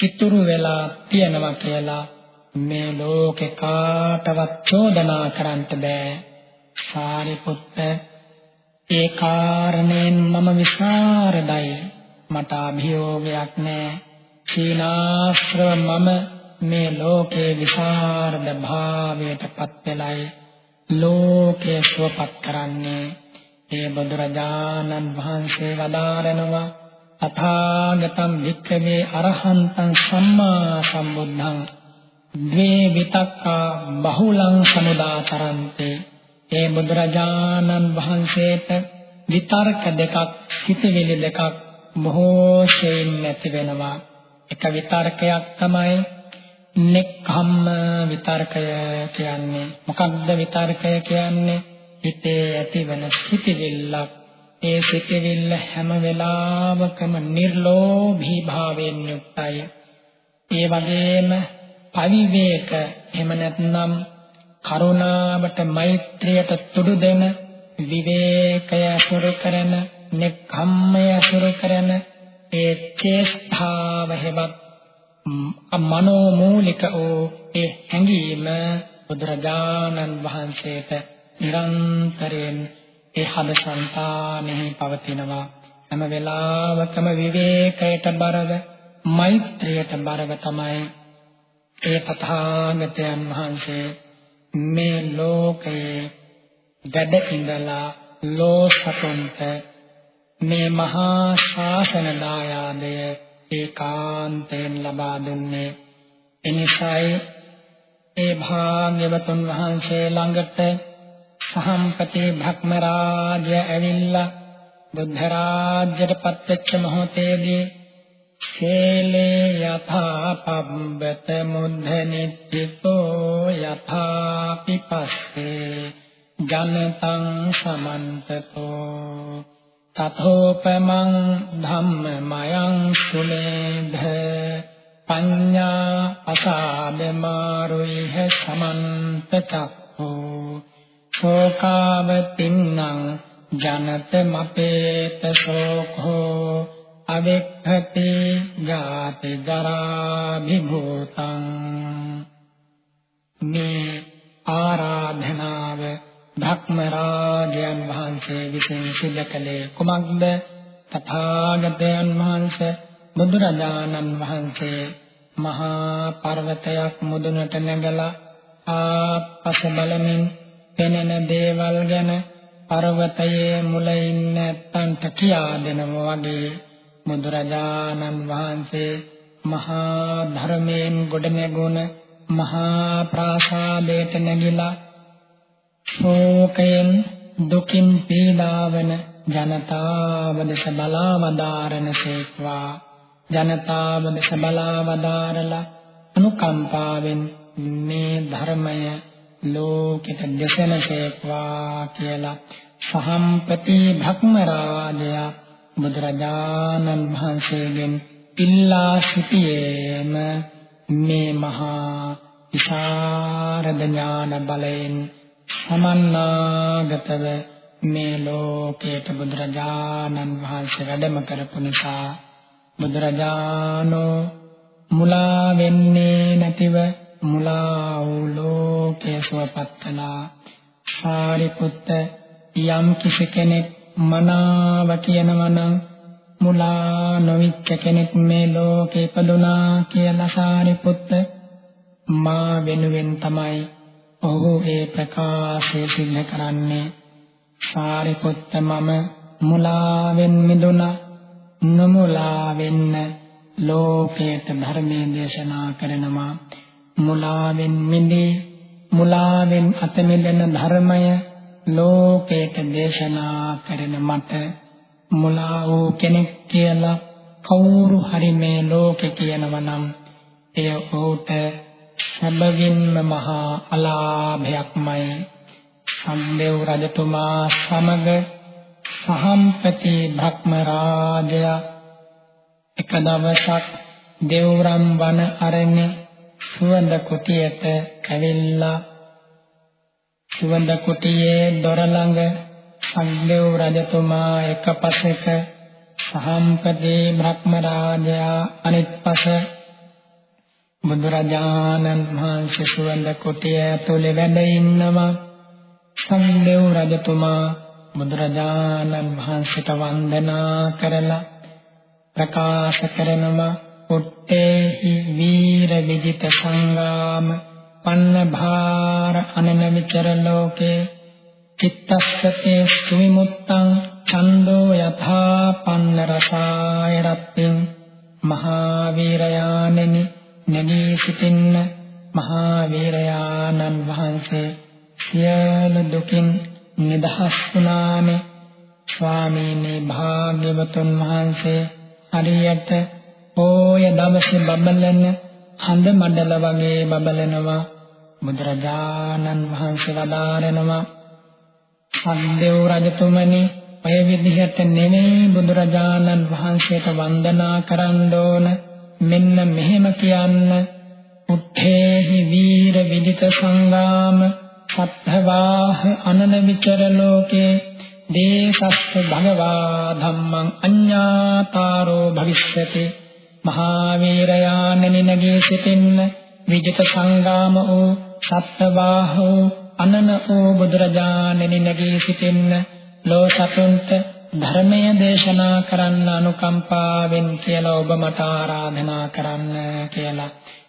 ඉතුරු වෙලා තියෙනවා කියලා මේ ලෝකේ කාටවත් චෝදනා කරන්න බෑ. සාරිපුත්ත ඒ කාරණයෙන් මම විසරදයි මට අභියෝගයක් නෑ. සීනාශ්‍රව මම මේ ලෝකේ විසරද භාවයට පත් වෙලයි. ලෝකය සුවපත් කරන්නේ ඒ බුදුරජාණන් වහන්සේ වදාරනවා. අථාගතම් වික්ඛවේ අරහන්තං සම්මා සම්බුද්ධං. ද්වේ විතක්කා බහුලං සමුදාතරන්තේ. ඒ බුදුරජාණන් වහන්සේට විතර්ක දෙකක් හිතවිලි දෙකක් බොහෝ ශේන් නැති වෙනවා. එක විතර්කයක් තමයි නෙක්ඛම්ම විතර්කය කියන්නේ. මොකක්ද විතර්කය කියන්නේ? හිතේ ඇතිවන සිටිවිල්ලක් ඒ සිටිවිල්ල හැම වෙලාවකම නිර්ලෝභී භාවයෙන් යුක්තයි. ඒ වගේම පවිවේක එහෙම නැත්නම් කරුණාවට මෛත්‍රියට තුඩු දෙන විවේකය අසුරු කරන නෙක්ඛම්මය අසුරු කරන ඒ චේෂ්ඨාව හෙවත් මනෝමූලික වූ ඒ හැඟීම බුදුරජාණන් වහන්සේට නිරන්තරයෙන් ඒ හදසන්තානෙහි පවතිනවා. හැම වෙලාවකම විවේකයට බරව මෛත්‍රියට බරව තමයි ඒ තථාගතයන් වහන්සේ මේ ලෝකයේ වැඩ ඉඳලා ලෝසතුන්ට මේ මහා ශාසන දායාදය ඒකාන්තයෙන් ලබා දුන්නේ. එනිසායි ඒ භාග්‍යවතුන් වහන්සේ ළඟට සහම්පති භක්ම රාජය ඇවිල්ලා බුද්ධ රාජ්‍යයට පත්වෙච්ච මොහොතේදී ශේලේ යථා පබ්බත මුද්ධ නිත්‍යතෝ යථා පිපස්සේ ජනතං සමන්තතෝ තතෝපමං ධම්මමයං සුමේධ පඤ්ඤා අසාදමාරුයිහ සමන්තතෝ ශෝකාවතින්නම් ජනතමපේත ශෝකෝ අවෙක්ඛති ජාති ජරා විභූතං මේ ආරාධනාව ධක්ම රාජයන් වහන්සේ විසින් සිදු කළේ කුමක්ද? තථාගතයන් වහන්සේ බුදුරජාණන් වහන්සේ මහා පර්වතයක් මුදුනට නැගලා ආපස බලමින් පෙනෙන දේවල් ගැන පර්වතයේ මුල ඉන්න ඇත්තන්ට කියා දෙනවා වගේ බුදුරජාණන් වහන්සේ මහා ධර්මයෙන් ගොඩනැගුණ මහා ප්‍රාසාදයට නැගිලා ශෝකයෙන් දුකින් පීඩාවන ජනතාව දෙස බලා වදාරනසේක්වා ජනතාව දෙස බලා වදාරලා අනුකම්පාවෙන් මේ ධර්මය ලෝකෙට දෙසනසේක්වා කියලා සහම්පති භක්ම රාජයා බුදුරජාණන් වහන්සේගෙන් ඉල්ලා සිටියේම මේ මහා විශාරද ඥාන බලයෙන් සමන්නාගතව මේ ලෝකයට බුදුරජාණන් වහන්සේ වැඩම කරපු නිසා බුදුරජාණෝ මුලා වෙන්නේ නැතිව මුලා වූ ලෝකයේ සුවපත් කළා. සාරිපුත්ත යම් කිසි කෙනෙක් මනාව කියනවා නම් මුලා නොවිච්ච කෙනෙක් මේ ලෝකේ ඉපදුනා කියලා සාරිපුත්ත මා වෙනුවෙන් තමයි ඔහු ඒ ප්‍රකාශය සිද්ධ කරන්නේ. සාරිපුත්ත මම මුලාවෙන් මිදුණා නොමුලා වෙන්න ලෝකයට ධර්මයේ දේශනා කරනවා. මුලාවෙන් මිදී මුලාවෙන් අත මිදෙන ධර්මය ලෝකයට දේශනා කරන මට මුලා වූ කෙනෙක් කියලා කවුරු හරි මේ ලෝකේ කියනවා නම් එය ඔහුට සැබවින්ම මහා අලාභයක්මයි. සම්දේව් රජතුමා සමග සහම්පති භක්ම රාජයා එක දවසක් දේවරම් වන අරණ්‍ය සුවඳ කුටියට ඇවිල්ලා සුවඳ කුටියේ දොර ළඟ සම්දේව් රජතුමා එක පසෙක සහම්පති බ්‍රහ්ම රාජයා අනිත් පස බුදුරජාණන් වහන්සේ සුවඳ කුටිය ඇතුලේ වැඩ ඉන්නවා. සම්දේව් රජතුමා බුදුරජාණන් වහන්සේට වන්දනා කරලා ප්‍රකාශ කරනවා. උත්තේහි වීර විජිත සංගාම පන්න භාර අනන විචර ලෝකේ චිත්තස්සතේ සුවිමුත්තං ඡන්தோ යථා පන්න රසාය රත්තින් මහා වීරයාණෙනි නැගී සිටින්න මහා වීරයාණන් වහන්සේ සියලු දුකින් නිදහස් වුණානේ ස්වාමීනි භාග්‍යවතුන් වහන්සේ හරියට ඕය දවසේ බබලන හඳ මඩල වගේ බබලනවා බුදුරජාණන් වහන්සේ වදාරනවා. සම්දේව් රජතුමනි ඔය විදිහට නෙමෙයි බුදුරජාණන් වහන්සේට වන්දනා කරන්න ඕන. මෙන්න මෙහෙම කියන්න. උත්තේහි වීර විදිත සංගාම සත්ථවාහ අනන විචර ලෝකේ දේසස්ස භගවා ධම්මං අඤ්ඤාතාරෝ භවිෂ්‍යති මහා වීරයාණනි නගී සිටින්න විජිත සංගාම වූ සත්ථවාහෝ අනන වූ බුදුරජාණනි නගී සිටින්න ලෝ සතුන්ට ධර්මය දේශනා කරන්න අනුකම්පාවෙන් කියලා ඔබ මට ආරාධනා කරන්න කියලා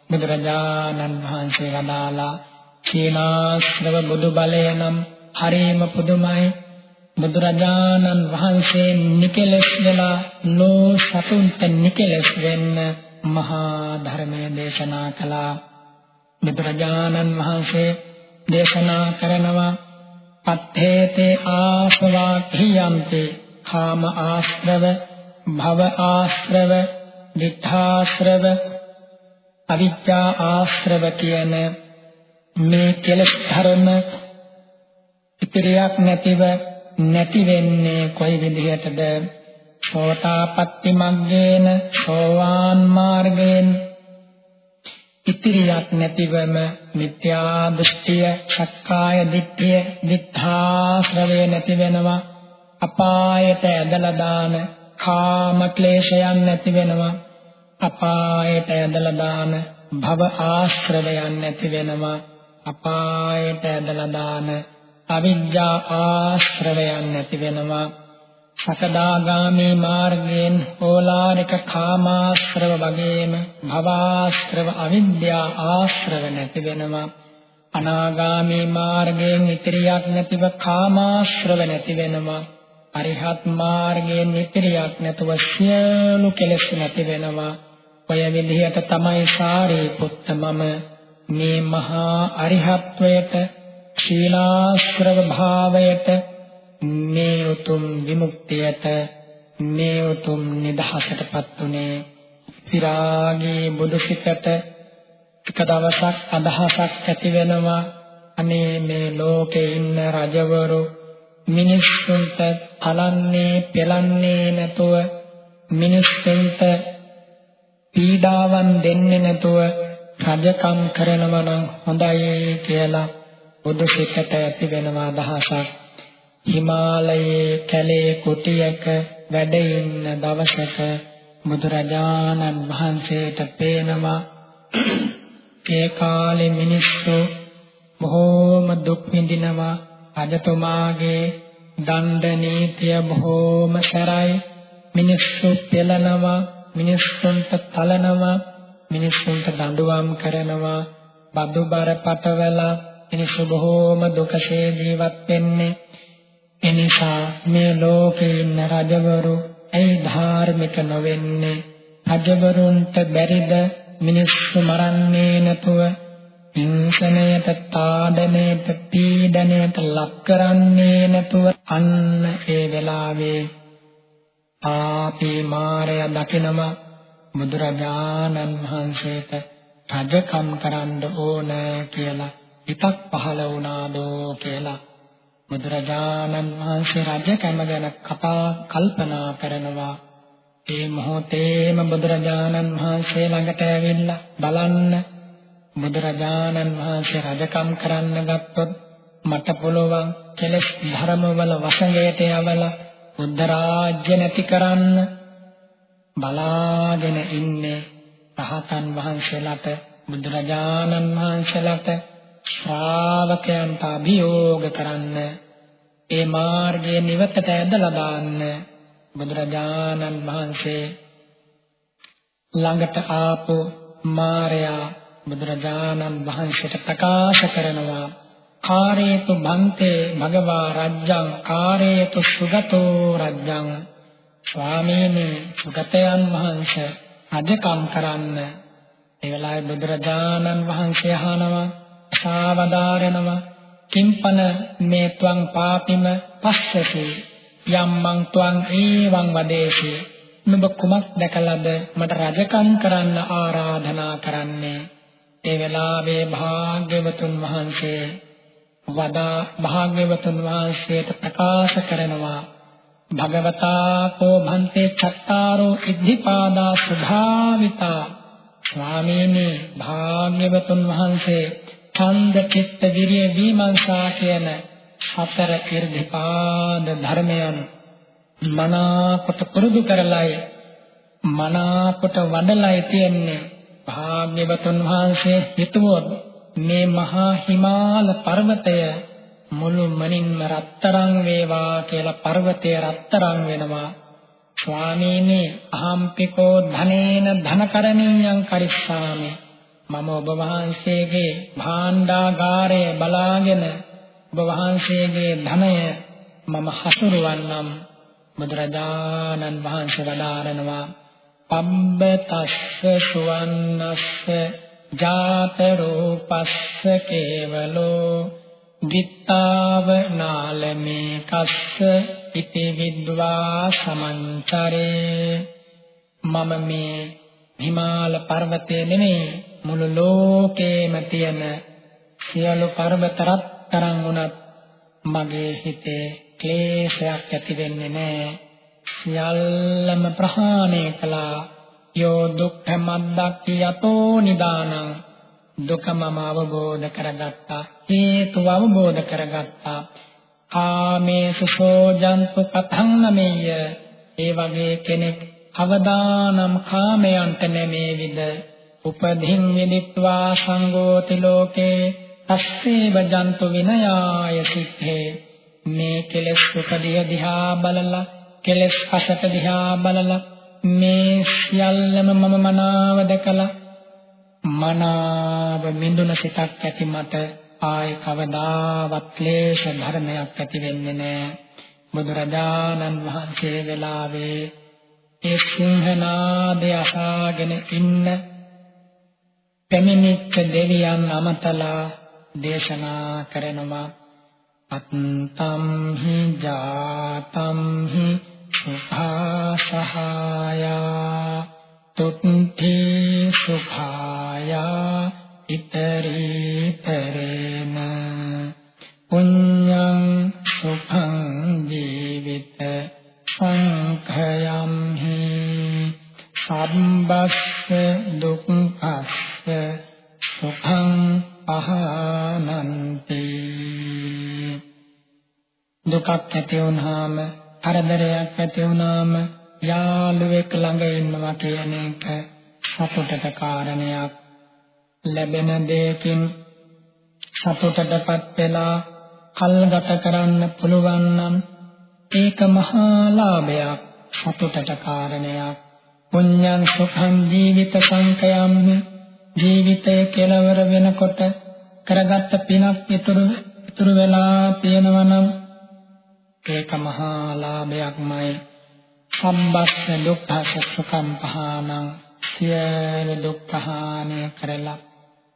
බුදුරජාණන් වහන්සේ වදාලා චීනාශ්‍රව බුදු බලය නම් හරීම පුදුමයි. බුදුරජාණන් වහන්සේ නිකලස් වෙලා ලෝ සතුන්ට නිකලස් වෙන්න මහා ධර්මය දේශනා කළා. බුදුරජාණන් වහන්සේ දේශනා කරනවා පත්තේතේ ආසවා කියන්තේ කාම ආශ්‍රව භව ආශ්‍රව දිඨාශ්‍රව අවිද්‍යා ආශ්‍රව කියන මේ කෙලෙස් ධර්ම ඉතිරියක් නැතිව නැති වෙන්නේ කොයි විදිහටද සෝතාපට්ටි මග්ගේන සෝවාන් මාර්ගයෙන් ඉතිරියක් නැතිවම මිත්‍යා දෘෂ්ටිය, සක්කාය දිට්ඨිය, දිඨාශ්‍රවය නැති වෙනවා. අපායට ඇදලා දාන කාම ක්ලේශයන් නැති වෙනවා. අපායට ඇදලා දාන භව ආශ්‍රවයන් නැති වෙනවා. අපායට ඇදලා දාන අවිජ්ජා ආශ්‍රවයන් නැති වෙනවා. සකදාගාමී මාර්ගයෙන් ඕලාරික කාමාශ්‍රව වගේම භවආශ්‍රව අවිද්‍යා ආශ්‍රව නැති වෙනවා අනාගාමී මාර්ගයෙන් ඉතිරියක් නැතිව කාමාශ්‍රව නැති වෙනවා අරිහත් මාර්ගයෙන් ඉතිරියක් නැතුව සියලු කෙලෙස් නැති වෙනවා. ඔය විදිහට තමයි සාරිපුත්ත මම මේ මහා අරිහත්වයට ශීලාශ්‍රව භාවයට මේ උතුම් විමුක්තියට මේ උතුම් නිදහසටපත් උනේ. විරාගී බුදුසිතට එක දවසක් අදහසක් ඇති වෙනවා. අනේ මේ ලෝකේ ඉන්න රජවරු මිනිස්සුන්ට තලන්නේ පෙලන්නේ නැතුව මිනිස්සුන්ට පීඩාවන් දෙන්නේ නැතුව රජකම් කරනවා නම් හොඳයි කියලා බුදුසිතට ඇති වෙනවා අදහසක්. හිමාලයේ කැලේ කුටියක වැඩ ඉන්න දවසක බුදුරජාණන් වහන්සේට පේනවා ඒ කාලේ මිනිස්සු බොහෝම දුක් විඳිනවා. රජතුමාගේ දණ්ඩ නීතිය බොහෝම සරයි මිනිස්සු පෙළනවා මිනිස්සුන්ට තලනවා මිනිස්සුන්ට දඬුවම් කරනවා බදු බර පටවලා මිනිස්සු බොහෝම දුකසේ ජීවත් වෙන්නේ එනිසා මේ ලෝකේ ඉන්න රජවරු ඇයි ධාර්මික නොවෙන්නේ? රජවරුන්ට බැරිද මිනිස්සු මරන්නේ නැතුව හිංසනයට, තාඩනයට, පීඩනයට ලක් කරන්නේ නැතුව අන්න ඒ වෙලාවේ ආපී මාරය දකිනම බුදුරජාණන් වහන්සේට රජකම් කරන්න ඕන කියලා හිතක් පහළ වුණාදෝ කියලා බුදුරජාණන් වහන්සේ රජ කැම ගැන කතා කල්පනා කරනවා. ඒ මොහොතේම බුදුරජාණන් වහන්සේ ළඟට ඇවිල්ලා බලන්න බුදුරජාණන් වහන්සේ රජකම් කරන්න ගත්තොත් මට පුළුවන් කෙලස් ධර්මවල වසඟයට යවලා බුද්ධ රාජ්‍ය නැති කරන්න බලාගෙන ඉන්නේ රහතන් වහන්සේලාට බුදුරජාණන් වහන්සේලාට ශ්‍රාවකයන්ට අභියෝග කරන්න ඒ මාර්ගයේ නිවතට ඇදලා දාන්න බුදුරජාණන් වහන්සේ ළඟට ආපු මාරයා බුදුරජාණන් වහන්සේට ප්‍රකාශ කරනවා. කාරේතු බන්තේ භගවා රජ්ජං කාරේතු සුගතෝ රජ්ජං. ස්වාමීනි සුගතයන් වහන්සේ අධකම් කරන්න. ඒ වෙලාවේ බුදුරජාණන් වහන්සේ අහනවා සාවදාරනවා කිම්පන මේ ත්වං පාපිම පස්සති යම්මං ත්වං ඒවං වදේසි. නුඹ කුමක් දැකලාද? මට රජකම් කරන්න ආරාධනා කරන්නේ. ඒ වෙලාවේ භාග්‍යවතුන් වහන්සේ වදා භාග්‍යවතුන් වහන්සේට ප්‍රකාශ කරනවා භගවතා කෝ භන්තේ චත්තාරෝ ඉද්ධිපාදා සුභාවිතා. ස්වාමීනි භාග්‍යවතුන් වහන්සේ ඡන්ද චිත්ත විරිය විමර්ශා කියන හතර irdipaad ධර්මයන් මනාකොට පුරුදු කරලයි මනාකොට වඩලයි තියන්නේ. භාග්‍යවතුන් වහන්සේ හිතුවොත් මේ මහා හිමාල පර්වතය මුළු මනින්ම රත්තරන් වේවා කියලා පර්වතය රත්තරන් වෙනවා. ස්වාමීනි අහම්පිකෝ ධනේන ධනකරණීයං කරිස්සාමි. මම ඔබ වහන්සේගේ භාණ්ඩාගාරය බලාගෙන ඔබ වහන්සේගේ ධනය මම හසුරුවන්නම්. බුදුරජාණන් වහන්සේ වදාරනවා. පබ්බතස්ස සුවන්නස්ස ජාත රූපස්ස කේවලෝ විත්තාව නාලමේ කස්ස ඉති විද්වා සමන්තරේ මම මේ හිමාල පර්වතයේ නෙමෙයි මුළු ලෝකේම තියෙන සියලු පර්වත රත්තරන් උනත් මගේ හිතේ ක්ලේශයක් ඇති වෙන්නේ නැහැ. සියල්ලම ප්‍රහාණය කළා. යෝ දුක්ඛ මද්දක් යතෝ නිදානං දුක මම අවබෝධ කරගත්තා. හේතු අවබෝධ කරගත්තා. කාමේසු සෝජන්තු පතං නමෙය. ඒ වගේ කෙනෙක් අවදානම් කාමයන්ට නැමේවිද උපදින් විදිත්වා සංගෝති ලෝකේ තස්සේව ජන්තු විනයාය සික්ඛේ මේ කෙලෙස් උපදිය දිහා බලලා කෙලෙස් අසත දිහා බලලා මේ සියල්ලම මම මනාව දැකලා මනාව මිඳුන සිතක් ඇති මට ආය කවදාවත් ක්ලේශ ධර්මයක් ඇති වෙන්නේ නැහැ බුදුරජාණන් වහන්සේ වෙලාවේ ඒ සිංහනාදය අසාගෙන ඉන්න පැමිණිච්ච දෙවියන් අමතලා දේශනා කරනවා. අත්තම් හි ජාතම් හි සුඛාසහාය තුත්ථි සුඛාය ඉතරීතරේන පුඤ්ඤං සුඛං ජීවිත සංඛයම් හි සම්බස්ස දුක්ඛස්ස සුඛං අහනන්ති දුකක් ඇති වුනහම කරදරයක් ඇති වුනහම යාළුවෙක් ළඟ ඉන්නවා කියන එක සතුටට කාරණයක්. ලැබෙන දෙයකින් සතුටටපත් වෙලා කල් ගත කරන්න පුළුවන් නම් ඒක මහා ලාභයක් සතුටට කාරණයක්. පුඤ්ඤං සුඛං ජීවිත සංකයම්. ජීවිතයේ කෙලවර වෙනකොට කරගත්ත පිනක් ඉතුරු ඉතුරු වෙලා තියෙනවා නම් ඒක මහා ලාභයක්මයි සම්බස්ස දුක්ඛ සුඛං පහානං. සියලු දුක් ප්‍රහාණය කරලා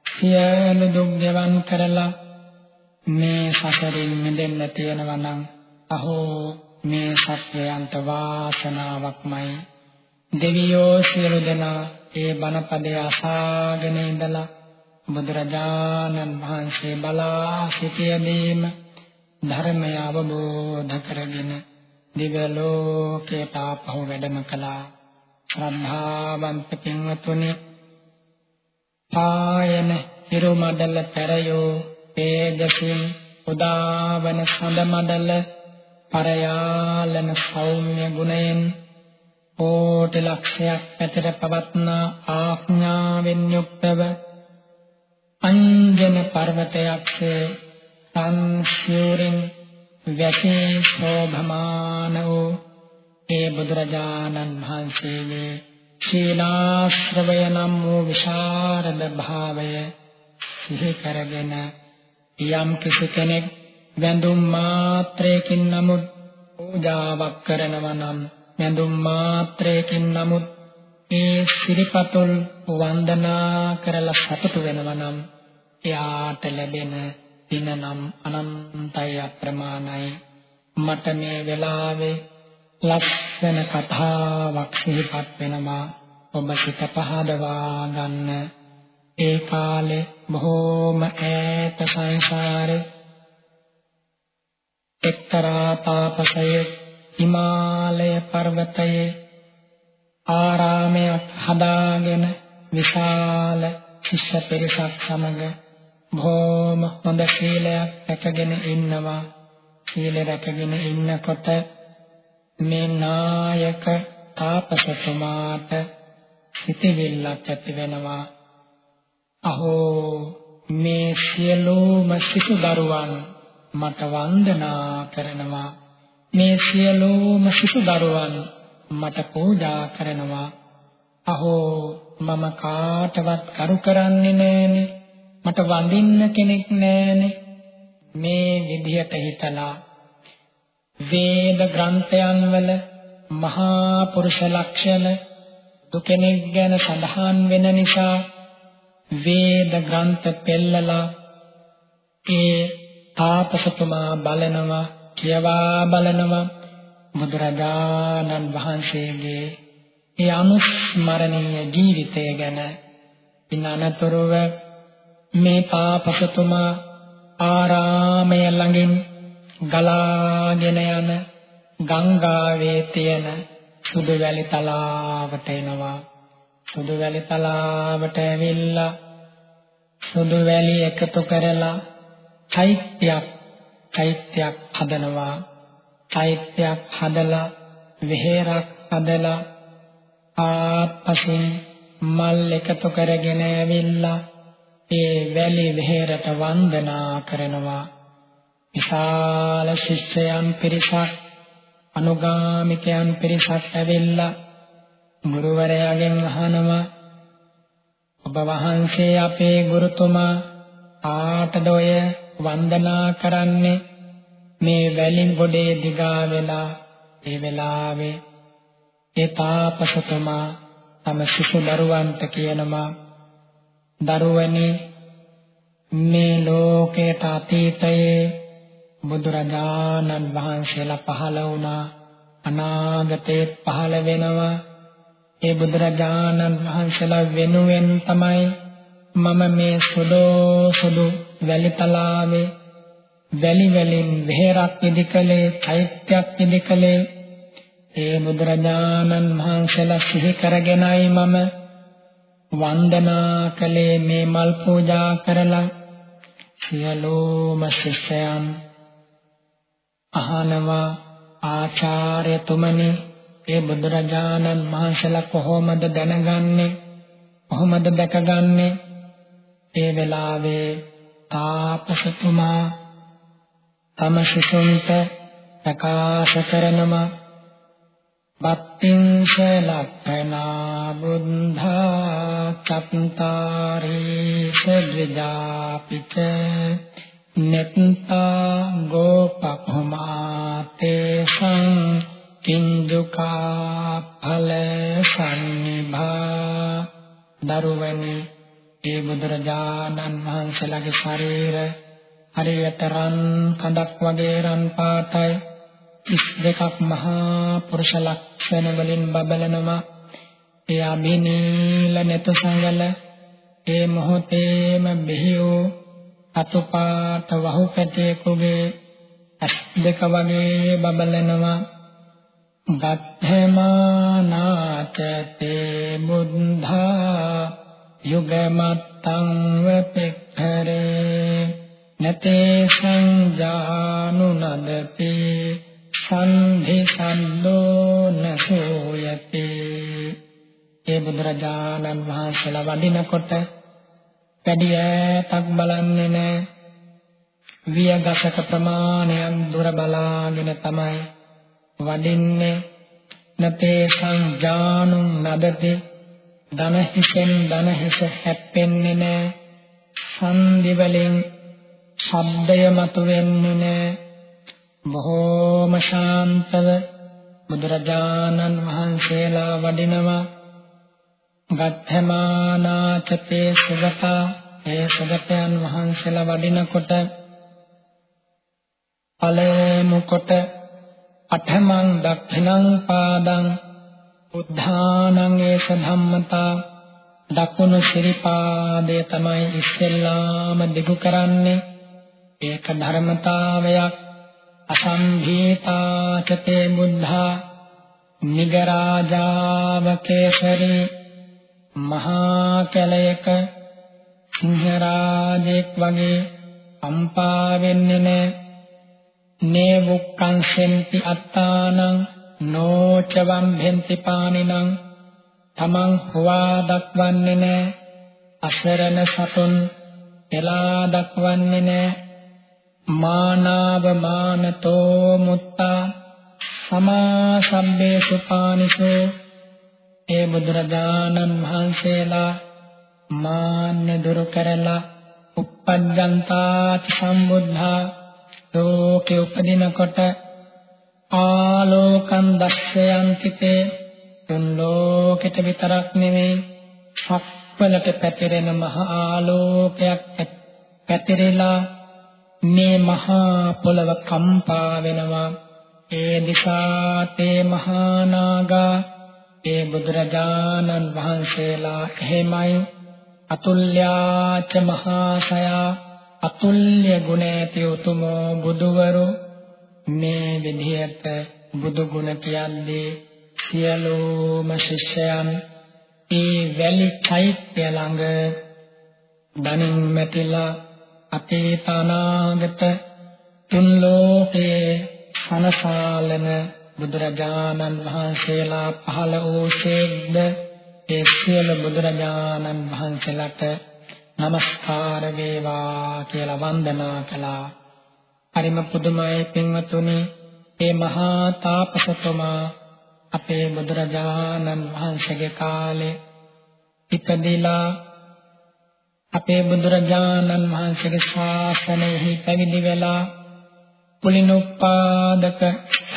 සියලු දුක් ගෙවන් කරලා මේ සසරින් මිදෙන්න තියෙනවා නම් අහෝ මේ සත්‍යයන්ට වාසනාවක්මයි. දෙවියෝ සියලු දෙනා ඒ බණපදයේ අසාගෙන ඉඳලා බුදුරජාණන් වහන්සේ බලා සිටියදීම ධර්මය අවබෝධ කරගෙන දිව්‍ය ලෝකයට ආපහු වැඩම කළා. ශ්‍රද්ධාවන්ත පින්වතුනි පායන හිරුමඩල පෙරයෝ තේජසින් උදාවන සඳ මඩල පරයාලන සෞම්‍ය ගුණයෙන් කෝටි ලක්ෂයක් පැතර පවත්නා ආඥාවෙන් යුක්තව අංජන පර්වතයක්සේ සංසියුරින් වැසී ශෝභමාන වූ ඒ බුදුරජාණන් වහන්සේගේ ශීලාශ්‍රවය නම් වූ විශාරද භාවය සිහි කරගෙන යම් කිසි කෙනෙක් වැඳුම් මාත්‍රයකින් නමුත් පූජාවක් කරනවා නම් වැඳුම් මාත්‍රයකින් නමුත් ඒ සිරිපතුල් වන්දනා කරලා සතුටු වෙනවා නම් එයාට ලැබෙන දින නම් අනන්තයි අප්‍රමාණයි. මට මේ වෙලාවේ ලස්සන කතාවක් සිහිපත් වෙනවා. ඔබ සිත පහදවා ගන්න. ඒ කාලේ බොහෝම ඈත සංසාරේ එක්තරා තාපසයෙක් හිමාලය පර්වතයේ ආරාමයක් හදාගෙන විශාල ශිෂ්‍ය පිරිසක් සමග බොහොම හොඳ සීලයක් රැකගෙන ඉන්නවා. සීල රැකගෙන ඉන්නකොට මේ නායක තාපසතුමාට සිතවිල්ලක් ඇති වෙනවා. අහෝ මේ සියලුම සිසු දරුවන් මට වන්දනා කරනවා. මේ සියලුම සිසු දරුවන් මට පූජා කරනවා. අහෝ මම කාටවත් කරු කරන්නේ නෑනේ මට වඳින්න කෙනෙක් නෑනේ. මේ විදිහට හිතලා වේද ග්‍රන්ථයන් වල මහා පුරුෂ ලක්ෂණ දුකෙනෙක් ගැන සඳහන් වෙන නිසා වේද ග්‍රන්ථ පෙන්නලා ඒ තාපසතුමා බලනවා කියවා බලනවා බුදුරජාණන් වහන්සේගේ ඒ අනුස්මරණීය ජීවිතය ගැන. ඉන් අනතුරුව මේ තාපසතුමා ආරාමය ළඟින් ගලාගෙන යන ගංගාවේ තියෙන සුදු වැලි තලාවට එනවා. සුදු වැලි තලාවට ඇවිල්ලා සුදු වැලි එකතු කරලා චෛත්‍යයක් චෛත්‍යයක් හදනවා. චෛත්‍යයක් හදලා විහෙරක් හදලා ආත්පසින් මල් එකතු කරගෙන ඇවිල්ලා ඒ වැලි විහෙරට වන්දනා කරනවා. විශාල ශිෂ්‍යයන් පිරිසක් අනුගාමිකයන් පිරිසක් ඇවිල්ලා ගුරුවරයාගෙන් අහනවා ඔබ වහන්සේ අපේ ගුරුතුමා ආටද ඔය වන්දනා කරන්නේ? මේ වැලින් ගොඩේ දිගා වෙලා ඒ වෙලාවේ ඒ තාපසතුමා තම සිසු දරුවන්ට කියනවා දරුවනි මේ ලෝකයට අතීතයේ බුදුරජාණන් වහන්සේලා පහළ වුණා අනාගතයේ පහළ වෙනවා. ඒ බුදුරජාණන් වහන්සේලා වෙනුවෙන් තමයි මම මේ සුදෝ සුදු වැලි තලාවේ වැලි වලින් වෙහෙරක් ඉදිකලේ චෛත්‍යයක් ඉදිකලේ ඒ බුදුරජාණන් වහන්සේලා සිහි කරගෙනයි මම වන්දනා කළේ මේ මල් පූජා කරලා. සියලුම ශිෂ්‍යයන් අහනවා ආචාර්යතුමනි ඒ බුදුරජාණන් වහන්සේලා කොහොමද දැනගන්නේ? කොහොමද දැකගන්නේ? ඒ වෙලාවේ තාපසතුමා තම ශිෂුන්ට ප්‍රකාශ කරනවා බත්තිංස ලක්ඛනා බුද්ධා චත්තාරී සද්විජාපිච නෙත්තා ගෝපඛමාතේ සං කිංදුකා ඵල සම්නිභා දරුවනි ඒ බුදුරජාණන් වහන්සේලාගේ ශරීර හරියට රන් කඳක් වගේ රන් පාටයි ඉස් දෙකක් මහා පුරුෂ ලක්ෂණ වලින් බබලනවා. ඒ අභිනීල නෙත සංගල. ඒ මොහොතේම බිහිවූ අතුපාට වහු පැටියෙකුගේ ඇස් දෙක වගේ බබලනවා. ගත්තමානාචතේ බුද්ධා යුගමත්තං වපෙක්ඛරේ. නතේ සංජානු නදති සන්ධි සම්දෝ නසෝයති ඒ බුදුරජාණන් වහන්සේලා වඩිනකොට වැඩි ඈතක් බලන්නේ නැහැ වියගසක ප්‍රමාණයක් දුර බලාගෙන තමයි වඩින්නේ. නතේ සංජානු නදති. දන හිසෙන් දන හිස හැප්පෙන්නේ නැහැ සන්ධි වලින් ශබ්දය මතුවෙන්නේ නැහැ බොහෝම ශාන්තව බුදුරජාණන් වහන්සේලා වඩිනවා. ගත්තමානාචතේ සුගතා ඒ සුගතයන් වහන්සේලා වඩිනකොට පළමු කොට අඨමං දක්ඛිනං පාදං උද්ධානං ඒස ධම්මතා දකුණු ශිරිපාදය තමයි ඉස්සෙල්ලාම දිගු කරන්නේ. ඒක ධර්මතාවයක්. අසම්භීතාචතේ බුද්ධා නිගරාජාවකේශරී මහා කැලයක සිංහරාජෙක් වගේ අම්පා වෙන්නේ නැ නේ වුක්කං සෙන්ති අත්තානං නෝචවම් භෙන්ති පානිනං තමන් හොවා දක්වන්නේ නැ අසරණ සතුන් එලා දක්වන්නේ නැ මානාව මානතෝ මුත්තා සමා සම්බේසු පානිසෝ. ඒ බුදුරජාණන් වහන්සේලා මාන්න දුරු කරලා uppajjantaati සම්බුද්ධා ලෝකේ උපදිනකොට ආලෝකං දස්සයන්ති තේ තුන් ලෝකෙට විතරක් නෙවෙයි සක්වලට පැතිරෙන මහ ආලෝකයක් පැතිරෙලා මේ මහා පොළව කම්පා වෙනවා. ඒ දිසාතේ මහා නාගා ඒ බුදුරජාණන් වහන්සේලා එහෙමයි. අතුල්‍යාච මහාසයා අතුල්‍ය ගුණ ඇති උතුමෝ බුදුවරු. මේ විදිහට බුදු ගුණ කියන්නේ සියලුම ශිෂ්‍යයන්. ඒ වැලි චෛත්‍ය ළඟ දනින් මෙතිලා අතීත අනාගත තුන් ලෝකේ සනසාලන බුදුරජාණන් වහන්සේලා පහළ වූසේද ඒ සියලු බුදුරජාණන් වහන්සේලාට নমස්කාර වේවා කියලා වන්දනා කළා. හරිම පුදුමයි පින්වතුනි මේ මහා තාපසතුමා අපේ බුදුරජාණන් වහන්සේගේ කාලේ ඉපදිලා අපේ බුදුරජාණන් වහන්සේගේ ශාසනයෙහි පැවිදි වෙලා පුලිනුප්පාදක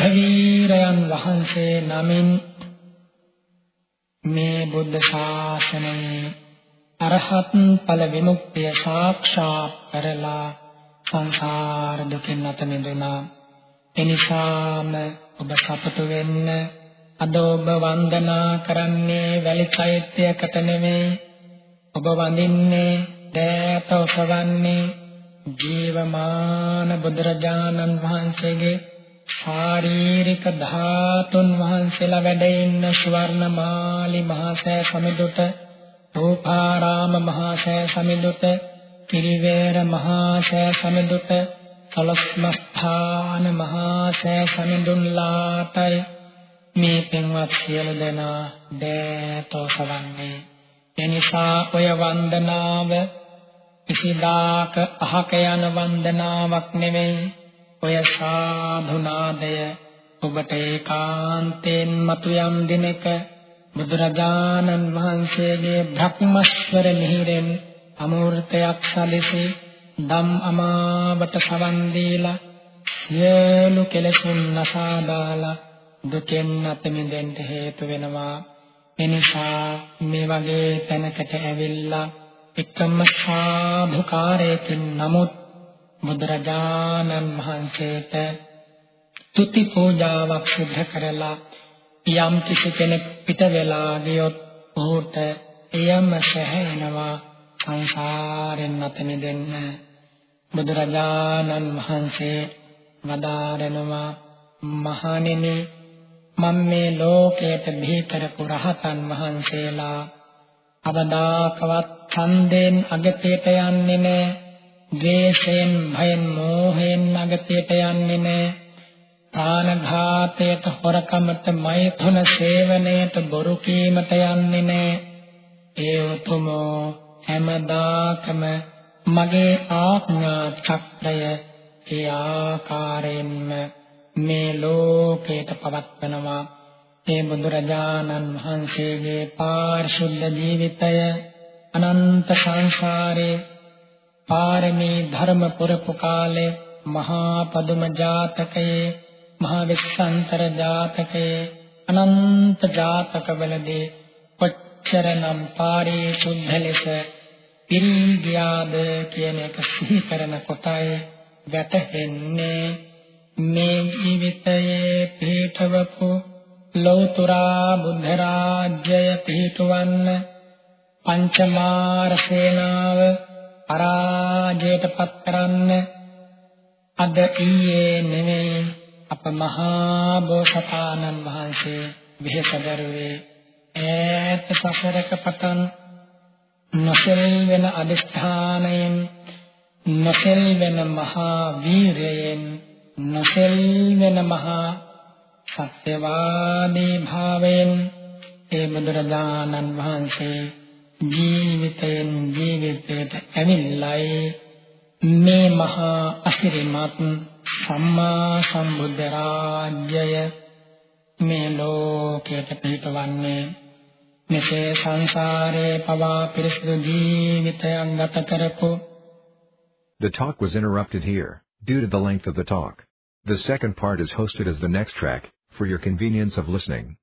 වීරයන් වහන්සේ නමින් මේ බුද්ධ ශාසනයේ අරහත් ඵල විමුක්තිය සාක්ෂාත් කරලා සංසාර දුකින් අත මිදුණා. එනිසාම ඔබ සතුටු වෙන්න අද ඔබ වන්දනා කරන්නේ වැලි චෛත්‍යයකට නෙමෙයි. ඔබ වඳින්නේ දෑත ඔසවන්නේ ජීවමාන බුදුරජාණන් වහන්සේගේ ශාරීරික ධාතුන් වහන්සේලා වැඩ ඉන්න ස්වර්ණමාලි මහසෑ සමිඳුට රූපාරාම මහසෑ සමිඳුට කිරිවේර මහසෑ සමිඳුට සලස්මස්ථාන මහසෑ සමිඳුන්ලාටයි. මේ පින්වත් සියලු දෙනා දෑතෝසවන්නේ එනිසා ඔය වන්දනාව කිසිදාක අහක යන වන්දනාවක් නෙවෙයි ඔය සාධුනාදය ඔබට ඒකාන්තයෙන් මතු යම් දිනක බුදුරජාණන් වහන්සේගේ භක්මස්වර මිහිරෙන් අමූර්තයක් සැලසි ධම් අමාවට සවන් දීලා සියලු කෙලෙසුන් නසා දාලා දුකෙන් අත මිදෙන්න හේතු වෙනවා. එනිසා මේ වගේ තැනකට ඇවිල්ලා එකම සාධුකාරයකින් නමුත් බුදුරජාණන් වහන්සේට තුති පූජාවක් සිදු කරලා යම් කිසි කෙනෙක් පිට වෙලා ගියොත් ඔහුට එයම සැහැෙනවා සංසාරෙන් අත මිදෙන්න. බුදුරජාණන් වහන්සේ වදාරනවා මහණෙනි මම මේ ලෝකයට බිහි කරපු රහතන් වහන්සේලා අවදාකවත් ඡන්දයෙන් අගතයට යන්නේ නැහැ. ද්වේෂයෙන්, භයෙන්, මෝහයෙන් අගතයට යන්නේ නැහැ. ප්‍රාණඝාතයට, හොරකමට, මෛත්‍රණ සේවනයට, බොරු කීමට යන්නේ නැහැ. ඒ උතුමෝ හැමදාකම මගේ ආඥා චක්‍රය ඒ ආකාරයෙන්ම මේ ලෝකයට පවත්වනවා. ඒ බුදුරජාණන් වහන්සේගේ පාරිශුද්ධ ජීවිතය අනන්ත සංසාරේ පාරමී ධර්ම පුරපු කාලේ මහා පදුම ජාතකයේ මහා විස්සන්තර ජාතකයේ අනන්ත ජාතකවලදී කොච්චරනම් පාරිශුද්ධ ලෙස පිරිගියාද කියන එක සිහි කරන කොටයි වැටහෙන්නේ. මේ ජීවිතයේ පිටවපු ලෞතුරා බුද්ධ රාජ්‍යය පිහිටවන්න පංචමාර සේනාව පරාජයට පත් කරන්න අද ඊයේ නෙමෙයි අප මහා බෝසතාණන් වහන්සේ විහෙසදරුවේ ඈත සසරක පතන් නොසෙල් වෙන අදිස්ථානයෙන් නොසෙල් වෙන මහා වීරයෙන් නොසෙල් වෙන මහා සත්‍යවාදී භාවයෙන් ඒ බුදුරජාණන් වහන්සේ ජීවිතයෙන් ජීවිතයට ඇවිල්ලායි මේ මහා අසිරිමත් සම්මා සම්බුද්ධ රාජ්‍යය මේ ලෝකයට පිටවන්නේ මෙසේ සංසාරේ පවා පිරිසිදු ජීවිතයක් ගත කරපු The talk was interrupted here due to the length of the talk. The second part is hosted as the next track for your convenience of listening.